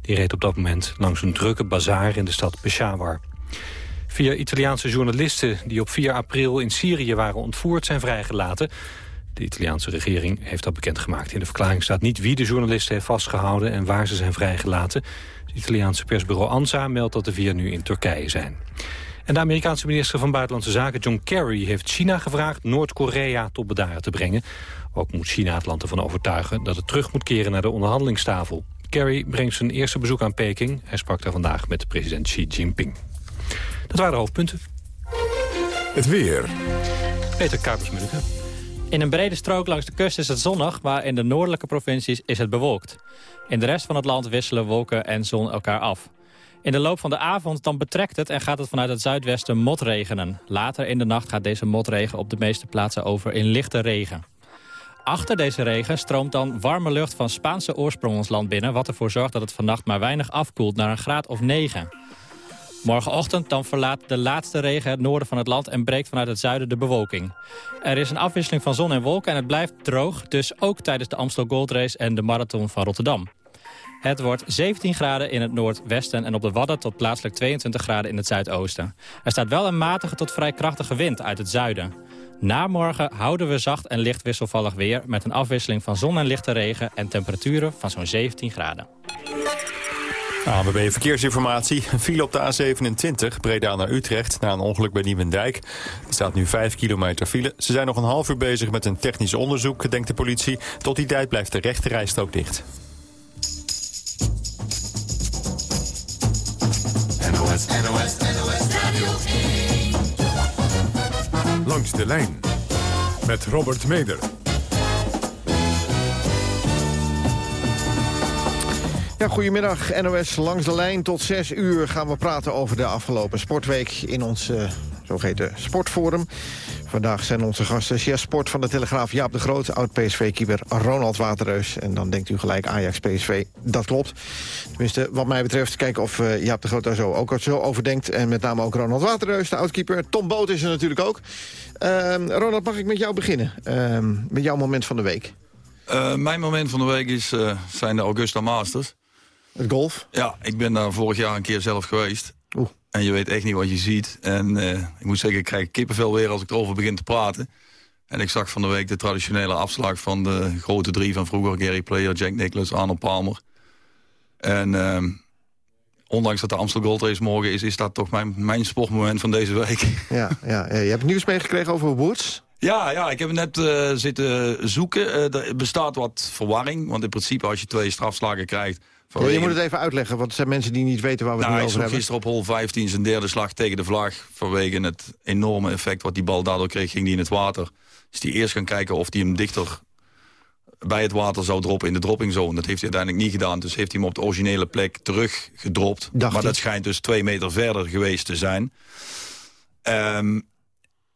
Die reed op dat moment langs een drukke bazaar in de stad Peshawar. Vier Italiaanse journalisten die op 4 april in Syrië waren ontvoerd zijn vrijgelaten. De Italiaanse regering heeft dat bekendgemaakt. In de verklaring staat niet wie de journalisten heeft vastgehouden en waar ze zijn vrijgelaten. Het Italiaanse persbureau ANSA meldt dat de vier nu in Turkije zijn. En de Amerikaanse minister van Buitenlandse Zaken John Kerry heeft China gevraagd Noord-Korea tot bedaren te brengen. Ook moet China het land ervan overtuigen dat het terug moet keren naar de onderhandelingstafel. Kerry brengt zijn eerste bezoek aan Peking. Hij sprak daar vandaag met president Xi Jinping. Dat waren de hoofdpunten. Het weer. Peter Kuipers-Munneke. In een brede strook langs de kust is het zonnig, maar in de noordelijke provincies is het bewolkt. In de rest van het land wisselen wolken en zon elkaar af. In de loop van de avond dan betrekt het en gaat het vanuit het zuidwesten motregenen. Later in de nacht gaat deze motregen op de meeste plaatsen over in lichte regen. Achter deze regen stroomt dan warme lucht van Spaanse oorsprong ons land binnen... wat ervoor zorgt dat het vannacht maar weinig afkoelt naar een graad of 9. Morgenochtend dan verlaat de laatste regen het noorden van het land... en breekt vanuit het zuiden de bewolking. Er is een afwisseling van zon en wolken en het blijft droog... dus ook tijdens de Amstel Gold Race en de Marathon van Rotterdam. Het wordt 17 graden in het noordwesten en op de Wadden tot plaatselijk 22 graden in het zuidoosten. Er staat wel een matige tot vrij krachtige wind uit het zuiden. Na morgen houden we zacht en licht wisselvallig weer... met een afwisseling van zon en lichte regen en temperaturen van zo'n 17 graden. ANWB Verkeersinformatie. Een file op de A27, Breda naar Utrecht, na een ongeluk bij Nieuwendijk. Er staat nu 5 kilometer file. Ze zijn nog een half uur bezig met een technisch onderzoek, denkt de politie. Tot die tijd blijft de rechte rijstrook dicht. Langs de lijn met Robert Meder. Ja, goedemiddag. NOS langs de lijn. Tot 6 uur gaan we praten over de afgelopen sportweek in ons uh, zogeheten sportforum. Vandaag zijn onze gasten chef sport van de Telegraaf Jaap de Groot... oud-PSV-keeper Ronald Waterreus. En dan denkt u gelijk Ajax-PSV. Dat klopt. Tenminste, wat mij betreft, kijken of uh, Jaap de Groot daar zo ook zo over denkt. En met name ook Ronald Waterreus, de oud-keeper. Tom Boot is er natuurlijk ook. Uh, Ronald, mag ik met jou beginnen? Uh, met jouw moment van de week. Uh, mijn moment van de week is, uh, zijn de Augusta Masters. Het golf? Ja, ik ben daar vorig jaar een keer zelf geweest. Oeh. En je weet echt niet wat je ziet. En uh, ik moet zeggen, ik krijg kippenvel weer als ik erover begin te praten. En ik zag van de week de traditionele afslag van de grote drie van vroeger. Gary Player, Jack Nicklaus, Arnold Palmer. En uh, ondanks dat de Amsterdam Gold Race morgen is... is dat toch mijn, mijn sportmoment van deze week. Ja, ja, je hebt nieuws meegekregen over Woods. Ja, ja, ik heb net uh, zitten zoeken. Uh, er bestaat wat verwarring. Want in principe als je twee strafslagen krijgt... Ja, je moet het even uitleggen, want er zijn mensen die niet weten waar we nou, het nu over hebben. gisteren op hol 15 zijn derde slag tegen de vlag... vanwege het enorme effect wat die bal daardoor kreeg, ging die in het water. Dus die eerst gaan kijken of die hem dichter bij het water zou droppen in de droppingzone. Dat heeft hij uiteindelijk niet gedaan, dus heeft hij hem op de originele plek teruggedropt. Maar hij. dat schijnt dus twee meter verder geweest te zijn. Um,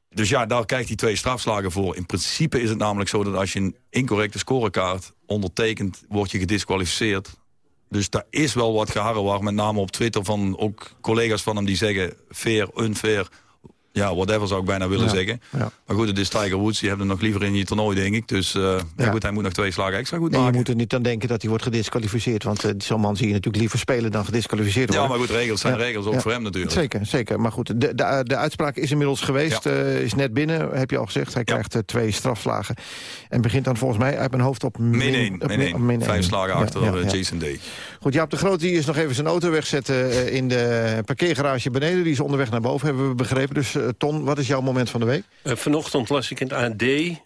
dus ja, daar krijgt hij twee strafslagen voor. In principe is het namelijk zo dat als je een incorrecte scorekaart ondertekent... word je gedisqualificeerd. Dus daar is wel wat geharrewar, met name op Twitter... van ook collega's van hem die zeggen fair, unfair. Ja, whatever zou ik bijna willen Ja, zeggen. ja. Maar goed, het is Tiger Woods. Die hebben hem nog liever in je toernooi, denk ik. Dus ja. Ja. goed, hij moet nog twee slagen extra goed En je maken. moet er niet aan denken dat hij wordt gedisqualificeerd. Want eh, zo'n man zie je natuurlijk liever spelen dan gedisqualificeerd Ja, worden. maar goed, regels zijn Ja. regels, ook Ja. voor hem natuurlijk. Zeker, zeker. Maar goed, de, de, de uitspraak is inmiddels geweest. eh, is net binnen, heb je al gezegd. Hij krijgt twee strafslagen. En begint dan volgens mij uit mijn hoofd op min, Min 1, op min één. op min Vijf één. slagen Ja, achter ja, ja. Jason Day. Goed, Jaap de Groot die is nog even zijn auto wegzetten in de parkeergarage beneden. Die is onderweg naar boven, hebben we begrepen. Dus Ton, wat is jouw moment van de week? Eh, vanochtend las ik in het AD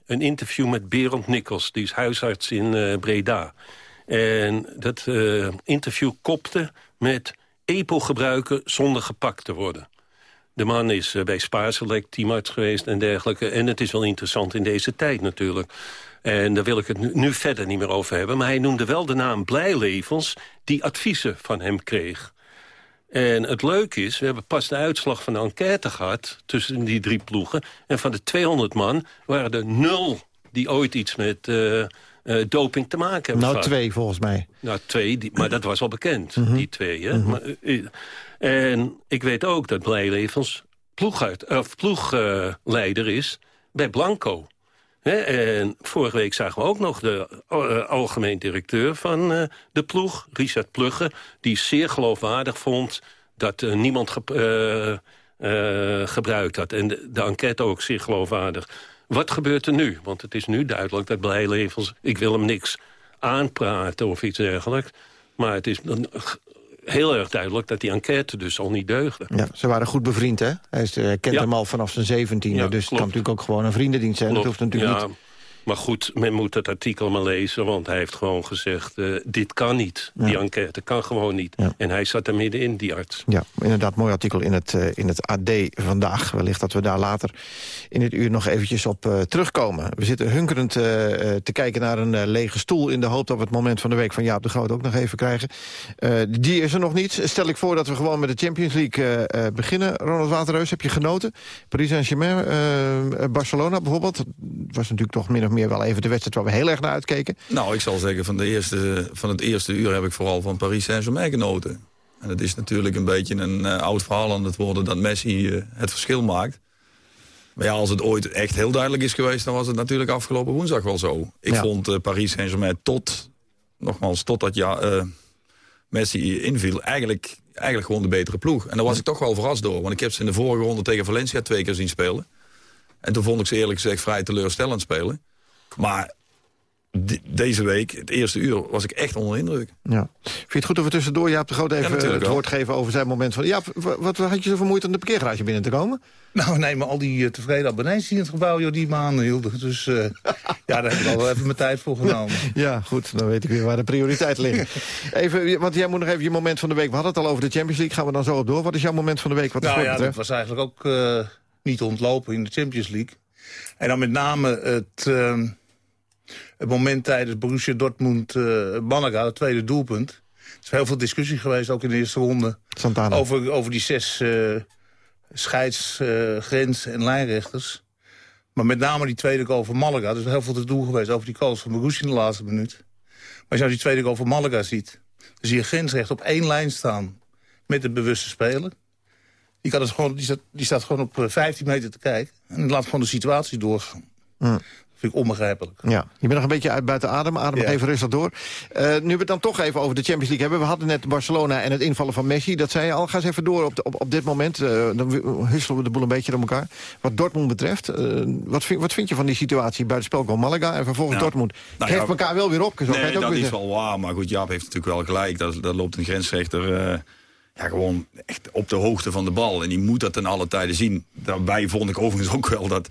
een interview met Berend Nikkels. Die is huisarts in eh, Breda. En dat eh, interview kopte met EPO gebruiken zonder gepakt te worden. De man is eh, bij Spaarselect teamarts geweest en dergelijke. En het is wel interessant in deze tijd natuurlijk. En daar wil ik het nu, nu verder niet meer over hebben. Maar hij noemde wel de naam Blijlevens... die adviezen van hem kreeg. En het leuke is, we hebben pas de uitslag van de enquête gehad... tussen die drie ploegen. En van de 200 man waren er nul die ooit iets met eh, doping te maken hebben Nou, gehad. twee volgens mij. Nou, twee, die, maar dat was al bekend, Mhm. die twee. Hè? maar, eh, en ik weet ook dat Blijlevens ploeguit, of ploegleider is bij Blanco. En vorige week zagen we ook nog de eh, algemeen directeur van eh, de ploeg, Richard Plugge... die zeer geloofwaardig vond dat eh, niemand ge- gebruikt had. En de, de enquête ook zeer geloofwaardig. Wat gebeurt er nu? Want het is nu duidelijk dat Blijlevens... ik wil hem niks aanpraten of iets dergelijks... maar het is heel erg duidelijk dat die enquête dus al niet deugde. Ja, ze waren goed bevriend, hè? Hij eh, kent Ja. hem al vanaf zijn zeventiende. Ja, dus het kan natuurlijk ook gewoon een vriendendienst zijn. Dat hoeft natuurlijk ja. niet. Maar goed, men moet het artikel maar lezen, want hij heeft gewoon gezegd... eh, dit kan niet, die enquête kan gewoon niet. En hij zat er middenin, die arts. Ja, inderdaad, mooi artikel in het, eh, in het AD vandaag. Wellicht dat we daar later in het uur nog eventjes op eh, terugkomen. We zitten hunkerend te kijken naar een lege stoel... in de hoop dat we het moment van de week van Jaap de Groot ook nog even krijgen. Die is er nog niet. Stel ik voor dat we gewoon met de Champions League beginnen. Ronald Waterreus, heb je genoten? Paris Saint-Germain, Barcelona bijvoorbeeld. Dat was natuurlijk toch min of meer wel even de wedstrijd... waar we heel erg naar uitkeken. Nou, ik zal zeggen, van, de eerste, van het eerste uur heb ik vooral van Paris Saint-Germain genoten. En het is natuurlijk een beetje een eh, oud verhaal aan het worden dat Messi eh, het verschil maakt. Maar ja, als het ooit echt heel duidelijk is geweest... dan was het natuurlijk afgelopen woensdag wel zo. Ik Ja. vond eh, Paris Saint-Germain tot, nogmaals, totdat ja, Messi inviel... Eigenlijk, eigenlijk gewoon de betere ploeg. En daar was ik toch wel verrast door. Want ik heb ze in de vorige ronde tegen Valencia twee keer zien spelen. En toen vond ik ze eerlijk gezegd vrij teleurstellend spelen. Maar de- deze week, het eerste uur, was ik echt onder de indruk. Ja. Vind je het goed dat we tussendoor Jaap de Groot even het woord geven over zijn moment van... Ja, wat, wat had je zoveel moeite om de parkeergarage binnen te komen? Nou, nee, maar al die eh, tevreden abonnees die in het gebouw joh, die me aanhielden. Dus eh, ja, daar heb ik al wel even mijn tijd voor genomen. Ja, goed, dan weet ik weer waar de prioriteiten liggen. Even, want jij moet nog even je moment van de week... We hadden het al over de Champions League, gaan we dan zo op door. Wat is jouw moment van de week wat nou ja, dat was eigenlijk ook eh, niet ontlopen in de Champions League. En dan met name het, eh, het moment tijdens Borussia Dortmund Malaga, het tweede doelpunt. Er is heel veel discussie geweest, ook in de eerste ronde. Santana. Over, over die zes eh scheids, eh, grens- en lijnrechters. Maar met name die tweede goal van Malaga. Er is heel veel te doen geweest over die goals van Borussia in de laatste minuut. Maar als je nou die tweede goal van Malaga ziet... dan zie je grensrecht op één lijn staan met de bewuste speler. Die, kan het gewoon, die, staat, die staat gewoon op eh, 15 meter te kijken. En laat gewoon de situatie doorgaan. Onbegrijpelijk. Ja, je bent nog een beetje uit buiten adem. Adem Ja. even rustig door. Eh, nu we het dan toch even over de Champions League hebben. We hadden net Barcelona en het invallen van Messi. Dat zei je al. Ga eens even door op, de- op, op dit moment. Eh, dan husselen we de boel een beetje door elkaar. Wat Dortmund betreft. eh, wat, vind, wat vind je van die situatie bij de spelgoal Malaga en vervolgens Nou, Dortmund? nou Geeft ja, elkaar wel weer op. Zo nee, het ook dat is wel waar. Maar goed, Jaap heeft natuurlijk wel gelijk. Dat, dat loopt een grensrechter ja, gewoon echt op de hoogte van de bal. En die moet dat ten alle tijden zien. Daarbij vond ik overigens ook wel dat,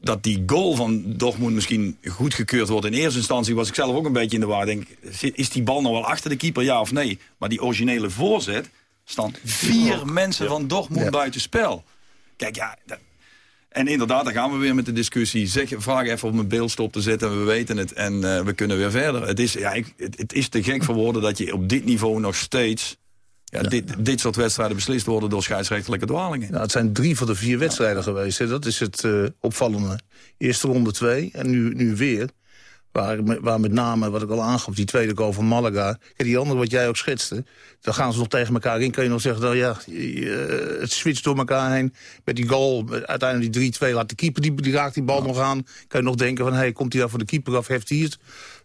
dat die goal van Dortmund misschien goedgekeurd wordt. In eerste instantie was ik zelf ook een beetje in de war. Denk, is die bal nou wel achter de keeper, ja of nee? Maar die originele voorzet staan vier mensen van Dortmund buiten spel. Kijk, ja... dat- en inderdaad, dan gaan we weer met de discussie. Zeg, vraag even om een beeldstop te zetten en we weten het. En eh, we kunnen weer verder. Het is, ja, ik, het, het is te gek voor woorden dat je op dit niveau nog steeds... Ja, Dit, dit soort wedstrijden beslist worden door scheidsrechtelijke dwalingen. Nou, het zijn drie van de vier wedstrijden geweest. Hè. Dat is het eh, opvallende. Eerste ronde twee en nu, nu weer. Waar, met- waar met name, wat ik al aangaf, die tweede goal van Malaga. Die andere wat jij ook schetste. Dan gaan ze nog tegen elkaar in. Kan je nog zeggen, nou ja, eh, het switcht door elkaar heen. Met die goal, uiteindelijk die 3-2, laat de keeper, die, die raakt die bal nog aan. Kan je nog denken van, hey, komt hij daar voor de keeper af? Heeft hij het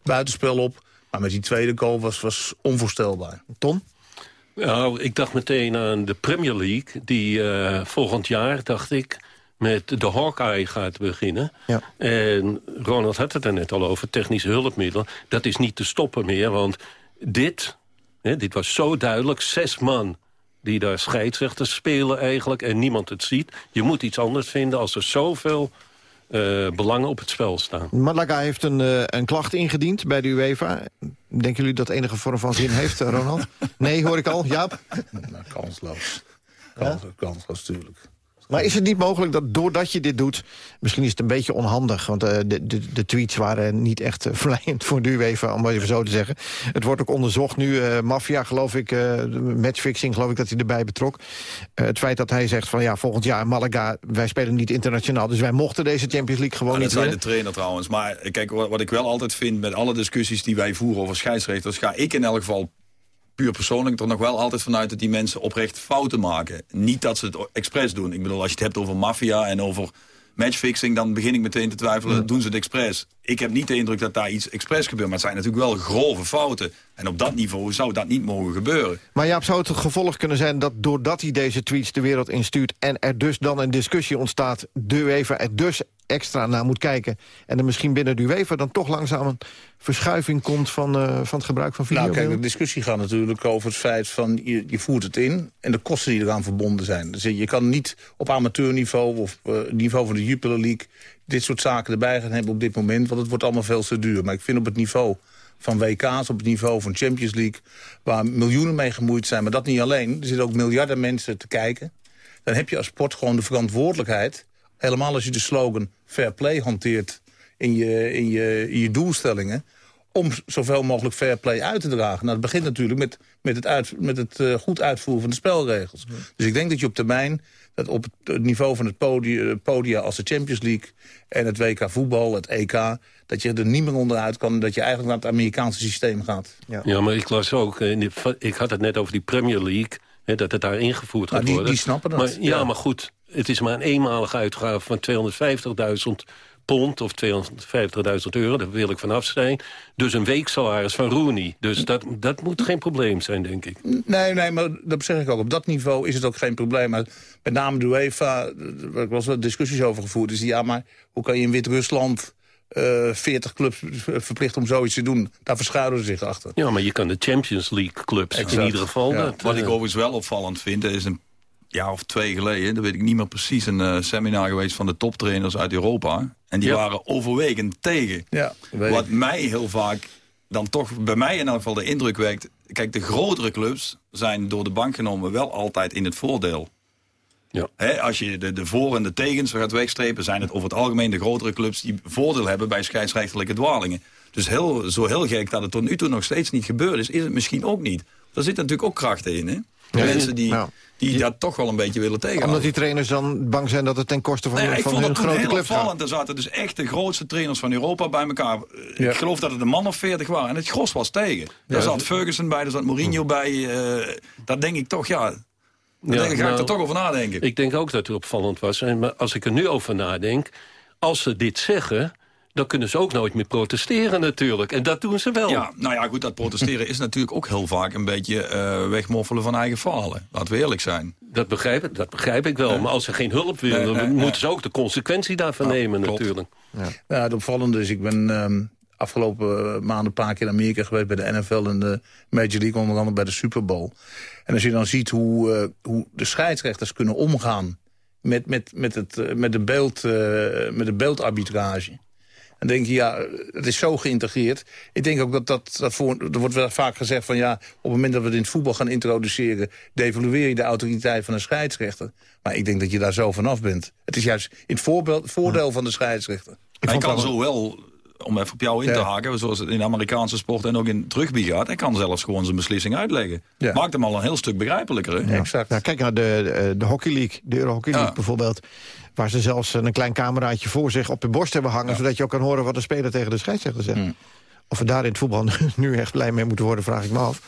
buitenspel op? Maar met die tweede goal was, was onvoorstelbaar. Ton? Nou, ik dacht meteen aan de Premier League... die eh, volgend jaar, dacht ik, met de Hawkeye gaat beginnen. Ja. En Ronald had het er net al over, technische hulpmiddelen. Dat is niet te stoppen meer, want dit, hè, dit was zo duidelijk. Zes man die daar scheidsrechters spelen eigenlijk... en niemand het ziet. Je moet iets anders vinden als er zoveel eh, belangen op het spel staan. Malaga heeft een, eh, een klacht ingediend bij de UEFA. Denken jullie dat enige vorm van zin heeft, eh, Ronald? Nee, hoor ik al. Jaap? Nou, kansloos. Kans, Kansloos, natuurlijk. Maar is het niet mogelijk dat doordat je dit doet... misschien is het een beetje onhandig... want eh, de, de, de tweets waren niet echt uh, verleidend voor UEFA... om maar even zo te zeggen. Het wordt ook onderzocht nu. Uh, Mafia, geloof ik, uh, matchfixing, geloof ik dat hij erbij betrok. het feit dat hij zegt van ja, volgend jaar Malaga... wij spelen niet internationaal, dus wij mochten deze Champions League gewoon Ja, niet dat zei winnen. de trainer trouwens. Maar kijk, wat, wat ik wel altijd vind met alle discussies die wij voeren over scheidsrechters... ga ik in elk geval puur persoonlijk er nog wel altijd vanuit dat die mensen oprecht fouten maken. Niet dat ze het expres doen. Ik bedoel, als je het hebt over maffia en over matchfixing... dan begin ik meteen te twijfelen, doen ze het expres? Ik heb niet de indruk dat daar iets expres gebeurt. Maar het zijn natuurlijk wel grove fouten. En op dat niveau zou dat niet mogen gebeuren. Maar Jaap, zou het gevolg kunnen zijn dat doordat hij deze tweets de wereld instuurt... en er dus dan een discussie ontstaat, de UEFA er dus extra naar moet kijken... en er misschien binnen de UEFA dan toch langzaam een verschuiving komt... van, uh, van het gebruik van video? Nou, kijk, de discussie gaat natuurlijk over het feit van... je, je voert het in en de kosten die eraan verbonden zijn. Dus je kan niet op amateurniveau of uh, niveau van de Jupiler League... dit soort zaken erbij gaan hebben op dit moment... want het wordt allemaal veel te duur. Maar ik vind op het niveau van WK's, op het niveau van Champions League... waar miljoenen mee gemoeid zijn, maar dat niet alleen. Er zitten ook miljarden mensen te kijken. Dan heb je als sport gewoon de verantwoordelijkheid... helemaal als je de slogan fair play hanteert in je, in je, in je doelstellingen om zoveel mogelijk fair play uit te dragen. Nou, het begint natuurlijk met, met het, uit, met het uh, goed uitvoeren van de spelregels. Ja. Dus ik denk dat je op termijn, dat op het niveau van het podia, podia als de Champions League... en het WK voetbal, het EK, dat je er niet meer onderuit kan... en dat je eigenlijk naar het Amerikaanse systeem gaat. Ja, ja maar ik las ook, ik had het net over die Premier League... Hè, dat het daar ingevoerd gaat nou, die, worden. Die snappen dat. Maar, ja, ja, maar goed, het is maar een eenmalige uitgave van 250.000 pond of 250.000 euro, daar wil ik vanaf zijn. Dus een weeksalaris van Rooney. Dus dat, dat moet geen probleem zijn, denk ik. Nee, nee, maar dat zeg ik ook. Op dat niveau is het ook geen probleem. Maar met name de UEFA, waar ik was wat discussies over gevoerd... is ja, maar hoe kan je in Wit-Rusland... Uh, 40 clubs verplicht om zoiets te doen. Daar verschuilen ze zich achter. Ja, maar je kan de Champions League clubs exact. in ieder geval... Ja. Dat, Wat ik overigens wel opvallend vind, is een jaar of twee geleden... dat weet ik niet meer precies, een uh, seminar geweest van de toptrainers uit Europa. En die ja. waren overwegend tegen. Ja, Wat mij heel vaak dan toch bij mij in elk geval de indruk wekt... kijk, de grotere clubs zijn door de bank genomen wel altijd in het voordeel. Ja. He, als je de, de voor- en de tegens gaat wegstrepen... zijn het over het algemeen de grotere clubs die voordeel hebben... bij scheidsrechtelijke dwalingen. Dus heel, zo heel gek dat het tot nu toe nog steeds niet gebeurd is... is het misschien ook niet. Daar zitten natuurlijk ook krachten in, hè? Ja, mensen die, nou, die dat toch wel een beetje willen tegenhouden. Omdat die trainers dan bang zijn dat het ten koste van, nee, hun, ik van vond hun het grote heel club opvallend. Er zaten dus echt de grootste trainers van Europa bij elkaar. Ja. Ik geloof dat het een man of veertig waren. En het gros was tegen. Daar ja, zat Ferguson bij, daar zat Mourinho bij. Uh, dat denk ik toch, ja... Daar ga nou, ik er toch over nadenken. Ik denk ook dat het opvallend was. En maar als ik er nu over nadenk... als ze dit zeggen dan kunnen ze ook nooit meer protesteren natuurlijk. En dat doen ze wel. Ja, nou ja, goed, dat protesteren is natuurlijk ook heel vaak... een beetje uh, wegmoffelen van eigen falen. Laten we eerlijk zijn. Dat begrijp ik, dat begrijp ik wel. Nee. Maar als ze geen hulp willen, nee, nee, moeten ze ook de consequentie daarvan ja, nemen klopt. natuurlijk. Ja. ja, het opvallende is, ik ben um, afgelopen maanden een paar keer in Amerika geweest... bij de NFL en de Major League, onder andere bij de Super Bowl. En als je dan ziet hoe, uh, hoe de scheidsrechters kunnen omgaan... met, met, met, het, met, de, beeld, uh, met de beeldarbitrage... En denk je, ja, het is zo geïntegreerd. Ik denk ook dat dat, dat voor, er wordt wel vaak gezegd van ja, op het moment dat we het in het voetbal gaan introduceren, devalueer je de autoriteit van een scheidsrechter. Maar ik denk dat je daar zo vanaf bent. Het is juist in het voorbeeld, voordeel van de scheidsrechter. Hij kan zo wel om even op jou in te Ja. haken... zoals het in de Amerikaanse sport en ook in rugby gaat... hij kan zelfs gewoon zijn beslissing uitleggen. Maakt hem al een heel stuk begrijpelijker. Hè? Exact. Nou, kijk naar de, de, de Hockey League, de Euro Hockey League Ja. bijvoorbeeld. Waar ze zelfs een klein cameraatje voor zich op de borst hebben hangen... zodat je ook kan horen wat de speler tegen de scheidsrechter zegt. Of we daar in het voetbal nu echt blij mee moeten worden, vraag ik me af.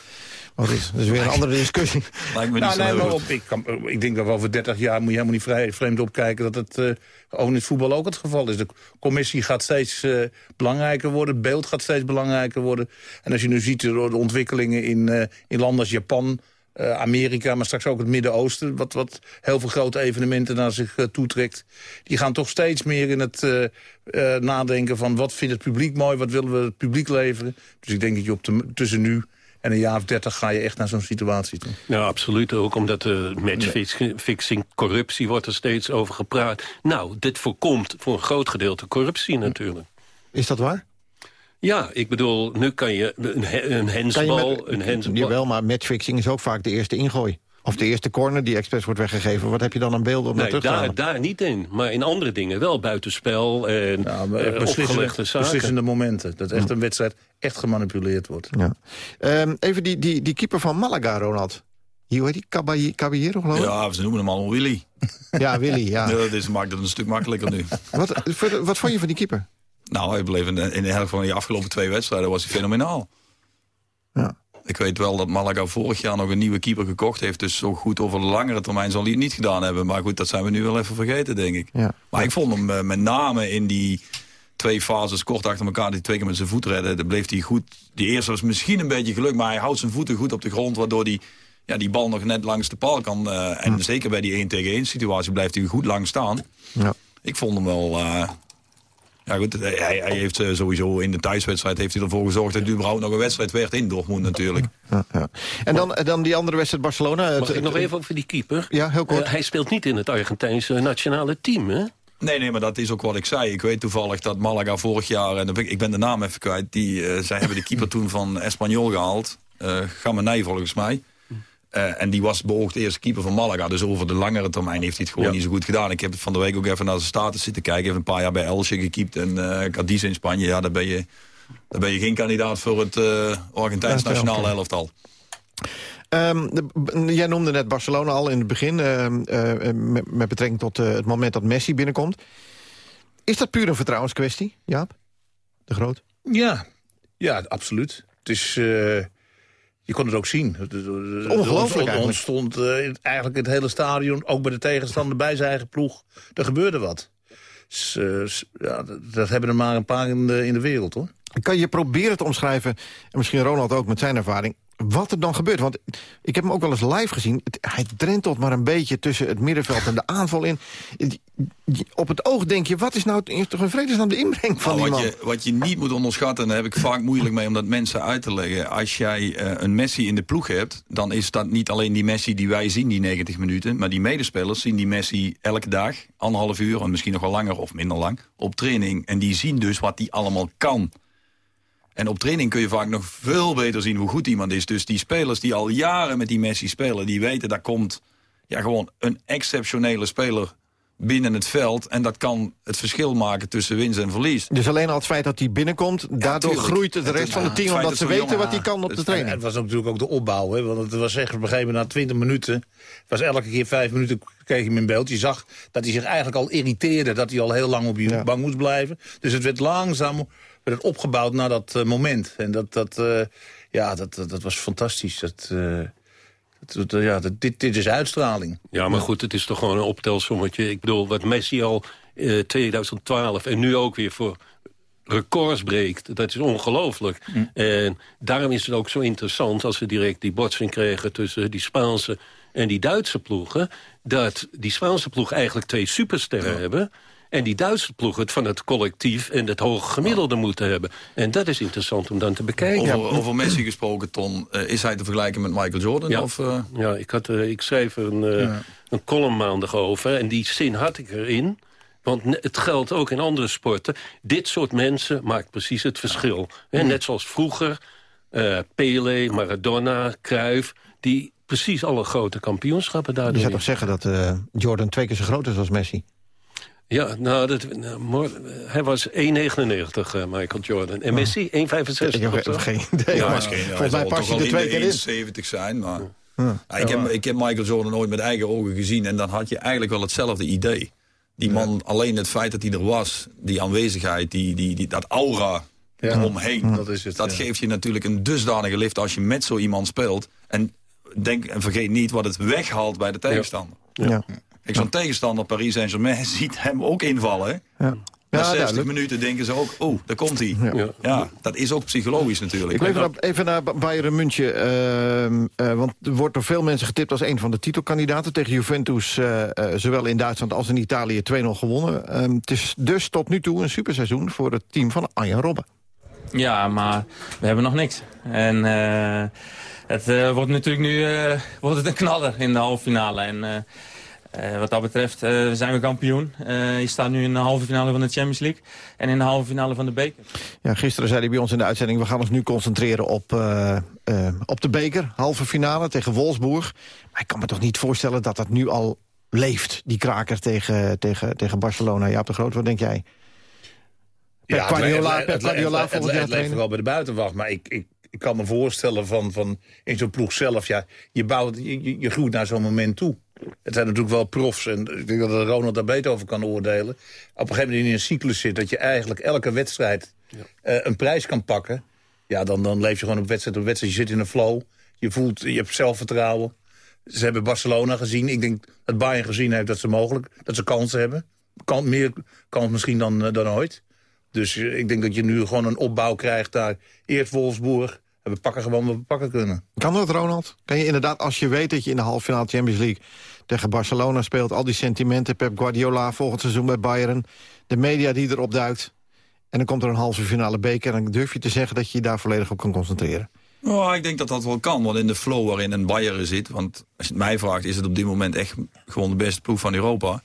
Maar dat is, dat is weer een andere discussie. Lijkt me niet Nou, zo nee, heel maar op, ik, kan, ik denk dat we over 30 jaar moet je helemaal niet vrij, vreemd opkijken... dat het eh ook in het voetbal ook het geval is. De commissie gaat steeds eh, belangrijker worden. Het beeld gaat steeds belangrijker worden. En als je nu ziet door de ontwikkelingen in, eh, in landen als Japan... eh, Amerika, maar straks ook het Midden-Oosten... Wat, wat heel veel grote evenementen naar zich eh, toetrekt... die gaan toch steeds meer in het eh, eh, nadenken van... wat vindt het publiek mooi, wat willen we het publiek leveren. Dus ik denk dat je op de, tussen nu en een jaar of dertig... ga je echt naar zo'n situatie toe. Ja, absoluut. Ook omdat de matchfixing, corruptie wordt er steeds over gepraat. Nou, dit voorkomt voor een groot gedeelte corruptie natuurlijk. Is dat waar? Ja, ik bedoel, nu kan je een, een hensbal... met- een hensbal Jawel, maar matchfixing is ook vaak de eerste ingooi. Of de eerste corner die expres wordt weggegeven. Wat heb je dan aan beelden om Nee, terug te daar, halen? daar niet in. Maar in andere dingen wel. Buitenspel en maar eh, beslissende, opgelegde zaken. beslissende momenten. Dat echt een wedstrijd echt gemanipuleerd wordt. Ja. Ehm, even die, die, die keeper van Malaga, Ronald. Hier, hoe heet die? Caballero, geloof ik? Ja, ze noemen hem al Willy. Ja, Willy, ja. dat is, maakt het een stuk makkelijker nu. Wat, wat vond je van die keeper? Nou, hij bleef in de, in helft van die afgelopen twee wedstrijden was hij fenomenaal. Ja. Ik weet wel dat Malaga vorig jaar nog een nieuwe keeper gekocht heeft. Dus zo goed over de langere termijn zal hij het niet gedaan hebben. Maar goed, dat zijn we nu wel even vergeten, denk ik. Ja. Maar ik vond hem eh, met name in die twee fases kort achter elkaar... die twee keer met zijn voet redden, daar bleef hij goed. Die eerste was misschien een beetje geluk, maar hij houdt zijn voeten goed op de grond... waardoor die, ja, die bal nog net langs de paal kan. eh, en zeker bij die 1 tegen 1 situatie blijft hij goed lang staan. Ja. Ik vond hem wel... eh, ja goed, hij, hij heeft eh, sowieso in de thuiswedstrijd heeft hij ervoor gezorgd... dat het überhaupt nog een wedstrijd werd in Dortmund natuurlijk. Ja, ja. En dan, dan die andere wedstrijd Barcelona. het- Mag ik nog even over die keeper? Ja, heel kort. Eh, hij speelt niet in het Argentijnse nationale team, hè? Nee, nee, maar dat is ook wat ik zei. Ik weet toevallig dat Malaga vorig jaar... en ik, ben de naam even kwijt... Die, eh, zij hebben de keeper toen van Espanyol gehaald. eh Gamenei volgens mij. Eh, en die was beoogd eerste keeper van Malaga. Dus over de langere termijn heeft hij het gewoon Ja. niet zo goed gedaan. Ik heb van de week ook even naar zijn status zitten kijken. Hij heeft een paar jaar bij Elche gekiept en eh Cadiz in Spanje. Ja, daar ben je, daar ben je geen kandidaat voor het eh Argentijns Ja, nationale elftal. Ehm, de- b- jij noemde net Barcelona al in het begin... ehm, eh, met, met betrekking tot eh, het moment dat Messi binnenkomt. Is dat puur een vertrouwenskwestie, Jaap? De Groot? Ja, ja absoluut. Het is... je kon het ook zien. Ongelooflijk Er ontstond in- eigenlijk het hele stadion, ook bij de tegenstander, bij zijn eigen ploeg. Er gebeurde wat. Dus, eh, ja, dat, dat hebben er maar een paar in de, in de wereld, hoor. Kan je proberen te omschrijven, en misschien Ronald ook met zijn ervaring... wat er dan gebeurt? Want ik heb hem ook wel eens live gezien. Het, hij drentelt maar een beetje tussen het middenveld en de aanval in. Op het oog denk je, wat is nou is toch een vredesnaam de inbreng van Nou, die wat, man? je, wat je niet moet onderschatten, en daar heb ik vaak moeilijk mee om dat mensen uit te leggen. Als jij eh, een Messi in de ploeg hebt, dan is dat niet alleen die Messi die wij zien, die 90 minuten. Maar die medespelers zien die Messi elke dag, anderhalf uur en misschien nog wel langer of minder lang, op training. En die zien dus wat die allemaal kan. En op training kun je vaak nog veel beter zien hoe goed iemand is. Dus die spelers die al jaren met die Messi spelen, die weten daar komt ja, gewoon een exceptionele speler binnen het veld. En dat kan het verschil maken tussen winst en verlies. Dus alleen al het feit dat hij binnenkomt, daardoor tuurlijk. groeit het de rest van het ja, team... het omdat ze weten jongen- wat hij kan op de training. Het was ook natuurlijk ook de opbouw. Hè? Want het was echt op een gegeven moment na 20 minuten... Het was elke keer vijf minuten kreeg je hem in beeld. Je zag dat hij zich eigenlijk al irriteerde... dat hij al heel lang op je bank moest blijven. Dus het werd langzaam werd het opgebouwd naar dat eh, moment. En dat, dat, eh, ja, dat, dat, dat was fantastisch. Dat, eh, dat, dat- ja, dat, dit, dit is uitstraling. Ja, maar goed, het is toch gewoon een optelsommetje. Ik bedoel, wat Messi al eh 2012 en nu ook weer voor records breekt. Dat is ongelooflijk. En daarom is het ook zo interessant als we direct die botsing kregen... tussen die Spaanse en die Duitse ploegen... dat die Spaanse ploeg eigenlijk twee supersterren hebben... En die Duitse ploeg het van het collectief en het hoge gemiddelde moeten hebben. En dat is interessant om dan te bekijken. Over, over Messi gesproken, Ton. eh, is hij te vergelijken met Michael Jordan? Ja, Of, eh? ja ik, had, eh, ik schreef er een, eh, Ja. een column maandag over. En die zin had ik erin. Want het geldt ook in andere sporten. Dit soort mensen maakt precies het verschil. Hè, net zoals vroeger eh, Pele, Maradona, Cruyff... die precies alle grote kampioenschappen Je daardoor zou toch zeggen dat eh, Jordan twee keer zo groot is als Messi? Ja, nou, dat, nou, hij was 1,99, eh, Michael Jordan. En Messi 1,65. Ik heb geen idee. Ja, misschien, ja. volgens mij zal pas toch je wel er twee keer in. 71 zijn, maar... Ja. Ja, ik, heb, ik heb Michael Jordan nooit met eigen ogen gezien. En dan had je eigenlijk wel hetzelfde idee. Die man, alleen het feit dat hij er was, die aanwezigheid, die, die, die, dat aura Ja. eromheen. Dat is het, ja. geeft je natuurlijk een dusdanige lift als je met zo iemand speelt. En, denk, en vergeet niet wat het weghaalt bij de tegenstander. Ja. Ik zo'n tegenstander Paris Saint-Germain ziet hem ook invallen. Ja. Na Ja, 60 duidelijk. minuten denken ze ook, oh, daar komt hij. Ja. Ja. dat is ook psychologisch natuurlijk. Ik wil even naar, even naar Bayern München. ehm, eh, want er wordt door veel mensen getipt als een van de titelkandidaten. Tegen Juventus, eh, eh, zowel in Duitsland als in Italië, 2-0 gewonnen. Ehm, het is dus tot nu toe een superseizoen voor het team van Arjen Robben. Ja, maar we hebben nog niks. En eh, het eh, wordt natuurlijk nu eh, wordt het een knaller in de halve finale. En eh, wat dat betreft eh, zijn we kampioen. Eh, je staat nu in de halve finale van de Champions League. En in de halve finale van de beker. Ja, gisteren zei hij bij ons in de uitzending... we gaan ons nu concentreren op, op de beker, halve finale tegen Wolfsburg. Maar ik kan me toch niet voorstellen dat dat nu al leeft, die kraker tegen, tegen, tegen Barcelona. Jaap de Groot, wat denk jij? Pep het Guardiola, het het het Het trainen. vooral bij de buitenwacht. Maar ik, ik, ik kan me voorstellen van, van in zo'n ploeg zelf... Ja, je, bouwt, je, je- je groeit naar zo'n moment toe. Het zijn natuurlijk wel profs. En ik denk dat Ronald daar beter over kan oordelen. Op een gegeven moment in een cyclus zit... dat je eigenlijk elke wedstrijd eh, een prijs kan pakken. Ja, dan, dan leef je gewoon op wedstrijd op wedstrijd. Je zit in een flow. Je voelt, je hebt zelfvertrouwen. Ze hebben Barcelona gezien. Ik denk dat Bayern gezien heeft dat ze mogelijk... dat ze kansen hebben. Kan, meer kans misschien dan, eh, dan ooit. Dus eh, ik denk dat je nu gewoon een opbouw krijgt daar. Eerst Wolfsburg. En we pakken gewoon wat we pakken kunnen. Kan dat, Ronald? Kan je inderdaad, als je weet dat je in de halve finale Champions League... tegen Barcelona speelt, al die sentimenten... Pep Guardiola volgend seizoen bij Bayern... de media die erop duikt... en dan komt er een halve finale beker... en dan durf je te zeggen dat je je daar volledig op kan concentreren. Oh, ik denk dat dat wel kan, want in de flow waarin een Bayern zit... want als je het mij vraagt, is het op dit moment echt gewoon de beste ploeg van Europa.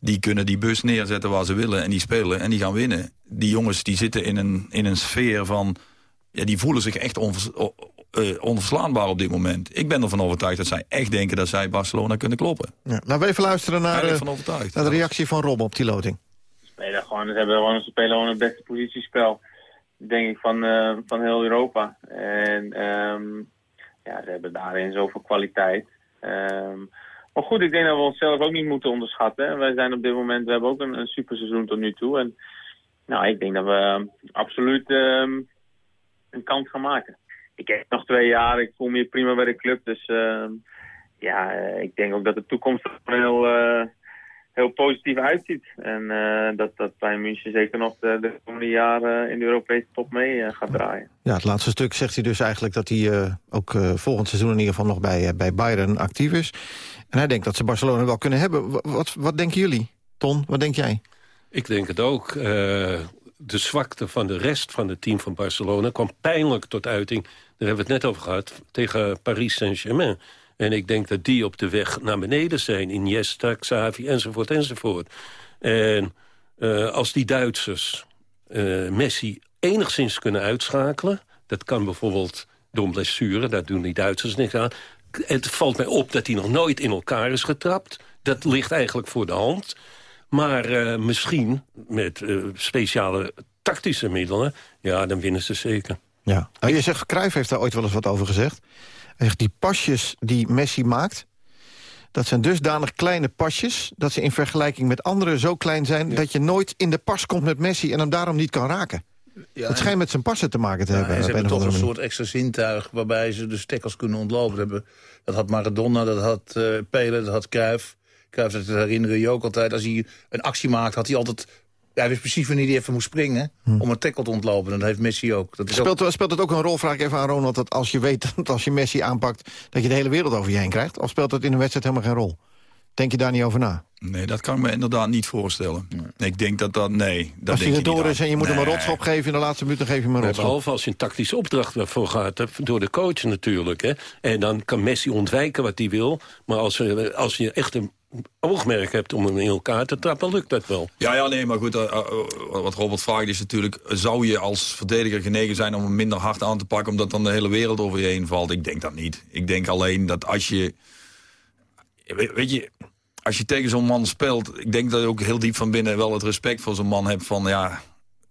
Die kunnen die bus neerzetten waar ze willen en die spelen en die gaan winnen. Die jongens die zitten in een, in een sfeer van... Ja, die voelen zich echt onvers, eh, onverslaanbaar op dit moment. Ik ben ervan overtuigd dat zij echt denken dat zij Barcelona kunnen kloppen. Ja. Laten we even luisteren naar, Eigenlijk eh, van overtuigd. naar de reactie van Rob op die loting. spelen gewoon, ze hebben gewoon, ze spelen gewoon het beste positiespel, denk ik, van, eh, van heel Europa. En ehm, ja, ze hebben daarin zoveel kwaliteit. Ehm, maar goed, ik denk dat we onszelf ook niet moeten onderschatten. hè. Wij zijn op dit moment, we hebben ook een, een superseizoen tot nu toe. En nou, ik denk dat we absoluut ehm, een kans gaan maken. Ik heb nog twee jaar, ik voel me hier prima bij de club. Dus ehm, ja, eh, ik denk ook dat de toekomst er heel, eh, heel positief uitziet. En eh, dat, dat Bayern München zeker nog de, de komende jaren in de Europese top mee gaat draaien. Ja, het laatste stuk zegt hij dus eigenlijk dat hij eh, ook eh, volgend seizoen in ieder geval nog bij, bij Bayern actief is. En hij denkt dat ze Barcelona wel kunnen hebben. Wa- Wat, wat denken jullie? Ton, wat denk jij? Ik denk het ook. Eh, de zwakte van de rest van het team van Barcelona kwam pijnlijk tot uiting. Daar hebben we het net over gehad, tegen Paris Saint-Germain. En ik denk dat die op de weg naar beneden zijn. Iniesta, Xavi, enzovoort, enzovoort. En eh, als die Duitsers eh, Messi enigszins kunnen uitschakelen... dat kan bijvoorbeeld door blessure, daar doen die Duitsers niks aan... Het valt mij op dat hij nog nooit in elkaar is getrapt. Dat ligt eigenlijk voor de hand. Maar eh, misschien met eh, speciale tactische middelen... ja, dan winnen ze zeker. Ja. Nou, je zegt, Cruijff heeft daar ooit wel eens wat over gezegd. Hij zegt, die pasjes die Messi maakt... dat zijn dusdanig kleine pasjes... dat ze in vergelijking met anderen zo klein zijn... dat je nooit in de pas komt met Messi en hem daarom niet kan raken. Ja, het schijnt met zijn passen te maken te Ja, hebben. en ze hebben toch een soort extra zintuig waarbij ze de stekkers kunnen ontlopen. Dat, hebben, dat had Maradona, dat had uh, Pele, dat had Cruijff. Cruijff, dat herinneren je ook altijd. Als hij een actie maakt, had hij altijd... Hij wist precies wanneer hij even moest springen om een tackle te ontlopen. En dat heeft Messi ook. Dat is Speelt, ook... speelt het ook een rol, vraag ik even aan Ronald... dat als je weet dat als je Messi aanpakt... dat je de hele wereld over je heen krijgt? Of speelt dat in een wedstrijd helemaal geen rol? Denk je daar niet over na? Nee, dat kan ik me inderdaad niet voorstellen. Ik denk dat dat, nee. Dat als hij denk er ik niet door is en je moet hem een Nee. rotschop geven... in de laatste minuut, dan geef je hem een rotschop. Behalve als je een tactische opdracht voor gaat, door de coach natuurlijk. Hè. En dan kan Messi ontwijken wat hij wil. Maar als, eh, als je echt een oogmerk hebt om hem in elkaar te trappen, lukt dat wel. Ja, ja, nee, maar goed, eh, eh, wat Robert vraagt is natuurlijk... zou je als verdediger genegen zijn om hem minder hard aan te pakken... omdat dan de hele wereld over je heen valt? Ik denk dat niet. Ik denk alleen dat als je... Weet je, als je tegen zo'n man speelt... ik denk dat je ook heel diep van binnen wel het respect voor zo'n man hebt van... ja,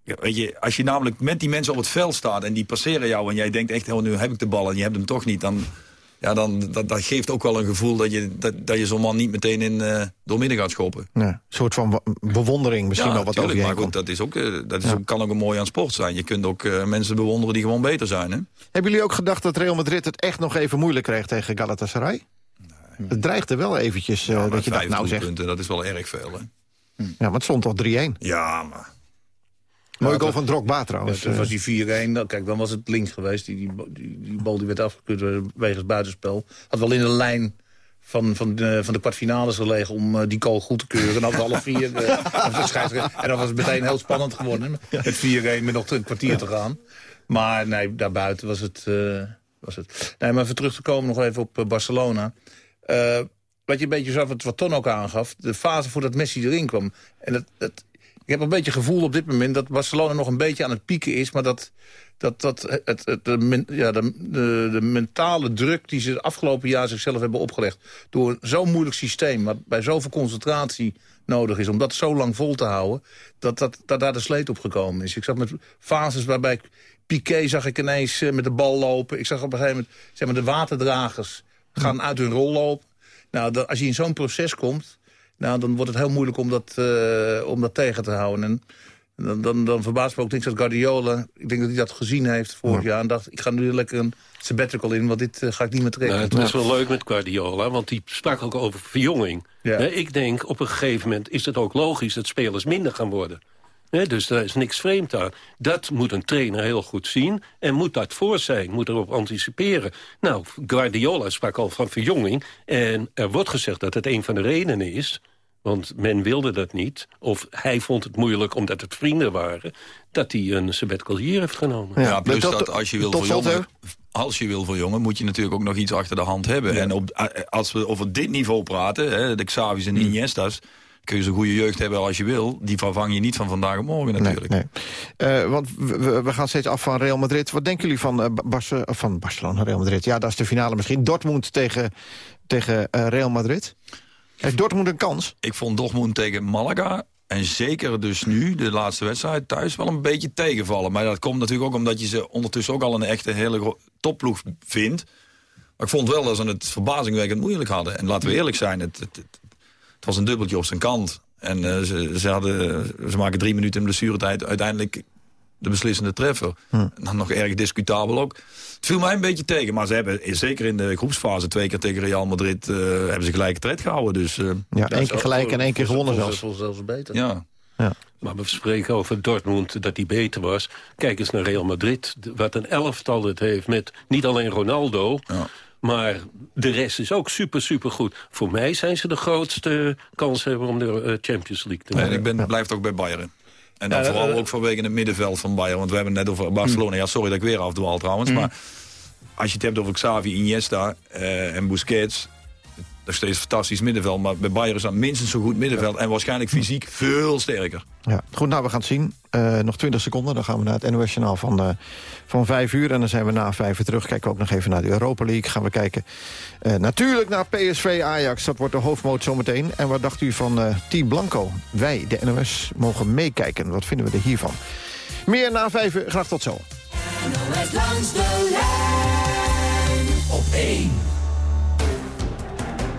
ja, weet je, als je namelijk met die mensen op het veld staat... en die passeren jou en jij denkt echt, oh, nu heb ik de bal en je hebt hem toch niet... dan, ja, dan dat, dat geeft ook wel een gevoel dat je, dat, dat je zo'n man niet meteen in uh, doormidden gaat schoppen. Ja, een soort van bewondering misschien ja, wel wat tuurlijk, over maar goed, dat, is ook, eh, dat is Ja. ook, kan ook een mooi aan sport zijn. Je kunt ook eh, mensen bewonderen die gewoon beter zijn. Hè? Hebben jullie ook gedacht dat Real Madrid het echt nog even moeilijk kreeg tegen Galatasaray? Het dreigde wel eventjes eh, dat je Vijf nou zeg. doelpunten, dat is wel erg veel. Hè? Ja, maar het stond toch 3-1. Ja, maar... Mooie goal van Drogba trouwens. Ja, toen eh. was die 4-1. Nou, Kijk, dan was het links geweest. Die, die, die, die bal die werd afgekeurd eh, wegens buitenspel. Had wel in de lijn van, van, de, van de kwartfinales gelegen om eh, die goal goed te keuren. En dan alle vier... eh, en dan was het meteen heel spannend geworden. Met 4-1 met nog een kwartier te gaan. Maar nee, daarbuiten was het... eh, was het. Nee, maar even terug te komen nog even op eh, Barcelona. Eh, wat je een beetje zag, wat Ton ook aangaf... de fase voordat Messi erin kwam. En dat, dat, ik heb een beetje het gevoel op dit moment... dat Barcelona nog een beetje aan het pieken is... maar dat, dat, dat het, het, de, men- ja, de, de, de mentale druk die ze het afgelopen jaar zichzelf hebben opgelegd... door zo'n moeilijk systeem, wat bij zoveel concentratie nodig is... om dat zo lang vol te houden, dat, dat, dat daar de sleet op gekomen is. Ik zag met fases waarbij Piqué zag ik ineens eh, met de bal lopen. Ik zag op een gegeven moment zeg maar, de waterdragers gaan uit hun rol lopen. Nou, dat, als je in zo'n proces komt... Nou, dan wordt het heel moeilijk om dat, eh, om dat tegen te houden. En dan, dan, dan verbaast me ook niks dat Guardiola... ik denk dat hij dat gezien heeft vorig jaar... en dacht, ik ga nu lekker een sabbatical in... want dit eh, ga ik niet meer trekken. Nou, het was wel leuk met Guardiola, want die sprak ook over verjonging. Ja. Ik denk, op een gegeven moment is het ook logisch... dat spelers minder gaan worden. Hè, dus daar is niks vreemd aan. Dat moet een trainer heel goed zien en moet dat voor zijn. Moet erop anticiperen. Nou, Guardiola sprak al van verjonging. En er wordt gezegd dat het een van de redenen is... want men wilde dat niet, of hij vond het moeilijk omdat het vrienden waren... dat hij een sabbatical hier heeft genomen. Ja, plus dat, als je wil verjongen, als je wil verjongen, moet je natuurlijk ook nog iets achter de hand hebben. En op, als we over dit niveau praten, hè, de Xavi's en Iniesta's, kun je zo'n goede jeugd hebben als je wil. Die vervang je niet van vandaag op morgen natuurlijk. Nee. Eh, want we- gaan steeds af van Real Madrid. Wat denken jullie van, of van Barcelona, Real Madrid? Ja, dat is de finale misschien. Dortmund tegen, tegen Real Madrid. Heeft Dortmund een kans? Ik vond Dortmund tegen Malaga en zeker dus nu, de laatste wedstrijd thuis, wel een beetje tegenvallen. Maar dat komt natuurlijk ook omdat je ze ondertussen ook al een echte hele topploeg vindt. Maar ik vond wel dat ze het verbazingwekkend moeilijk hadden. En laten we eerlijk zijn, het, het, het, het was een dubbeltje op zijn kant. En eh, ze, ze, hadden, ze maken drie minuten in blessuretijd uiteindelijk de beslissende treffer. En dan nog erg discutabel ook. Het viel mij een beetje tegen, maar ze hebben zeker in de groepsfase twee keer tegen Real Madrid eh, hebben ze gelijk tred gehouden. Dus, eh, Ja, één keer gelijk en één keer gewonnen zelfs. zelfs beter. Ja. Maar we spreken over Dortmund, dat die beter was. Kijk eens naar Real Madrid, wat een elftal het heeft... met niet alleen Ronaldo, maar de rest is ook super, super goed. Voor mij zijn ze de grootste kans hebben om de eh, Champions League te En winnen. ik ben, blijf ook bij Bayern. En dan Ja, vooral eh, ook vanwege het middenveld van Bayern. Want we hebben het net over Barcelona. Ja, sorry dat ik weer afdwaal trouwens. Mm. Maar als je het hebt over Xavi, Iniesta eh, en Busquets... Dat is steeds een fantastisch middenveld. Maar bij Bayern is dat minstens zo goed middenveld. En waarschijnlijk fysiek veel sterker. Ja, goed, nou, we gaan het zien. Eh, nog 20 seconden, dan gaan we naar het NOS-journaal van, eh van 5 uur. En dan zijn we na 5 uur terug. Kijken we ook nog even naar de Europa League. Gaan we kijken eh, natuurlijk naar PSV Ajax. Dat wordt de hoofdmoot zometeen. En wat dacht u van eh Team Blanco? Wij, de NOS, mogen meekijken. Wat vinden we er hiervan? Meer na 5 uur. Graag tot zo. NOS langs de lijn op 1.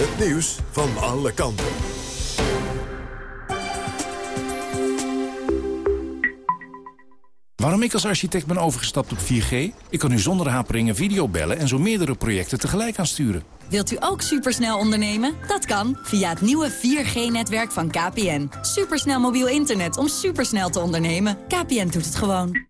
Het nieuws van alle kanten. Waarom ik als architect ben overgestapt op 4G? Ik kan nu zonder haperingen videobellen en zo meerdere projecten tegelijk aansturen. Wilt u ook supersnel ondernemen? Dat kan via het nieuwe 4G-netwerk van KPN. Supersnel mobiel internet om supersnel te ondernemen. KPN doet het gewoon.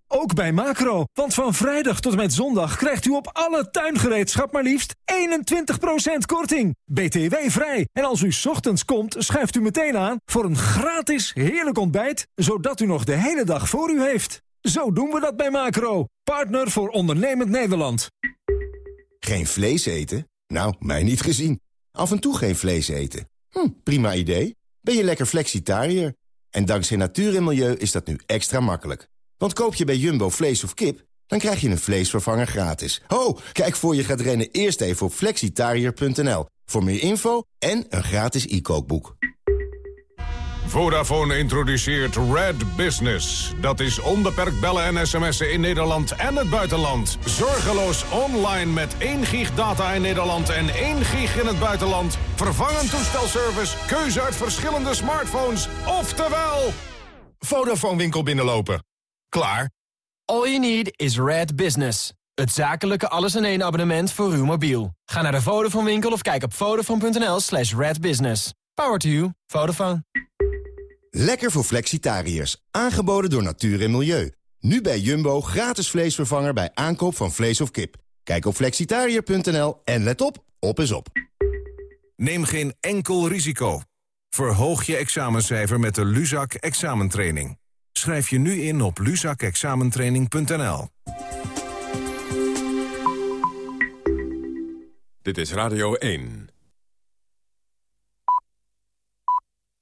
Ook bij Macro. Want van vrijdag tot met zondag krijgt u op alle tuingereedschap maar liefst 21% korting. BTW vrij. En als u ochtends komt, schuift u meteen aan voor een gratis heerlijk ontbijt, zodat u nog de hele dag voor u heeft. Zo doen we dat bij Macro. Partner voor ondernemend Nederland. Geen vlees eten? Nou, mij niet gezien. Af en toe geen vlees eten. Hm, prima idee. Ben je lekker flexitariër? En dankzij natuur en milieu is dat nu extra makkelijk. Want koop je bij Jumbo vlees of kip, dan krijg je een vleesvervanger gratis. Ho, kijk voor je gaat rennen eerst even op flexitariër.nl. Voor meer info en een gratis e-kookboek. Vodafone introduceert Red Business. Dat is onbeperkt bellen en sms'en in Nederland en het buitenland. Zorgeloos online met 1 gig data in Nederland en 1 gig in het buitenland. Vervangend toestelservice, keuze uit verschillende smartphones. Oftewel... Vodafone winkel binnenlopen. Klaar. All you need is Red Business. Het zakelijke alles-in-één abonnement voor uw mobiel. Ga naar de Vodafone winkel of kijk op vodafone.nl slash redbusiness. Power to you. Vodafone. Lekker voor flexitariërs. Aangeboden door natuur en milieu. Nu bij Jumbo gratis vleesvervanger bij aankoop van vlees of kip. Kijk op flexitariër.nl en let op, op is op. Neem geen enkel risico. Verhoog je examencijfer met de Luzak examentraining. Schrijf je nu in op luzakexamentraining.nl. Dit is Radio 1.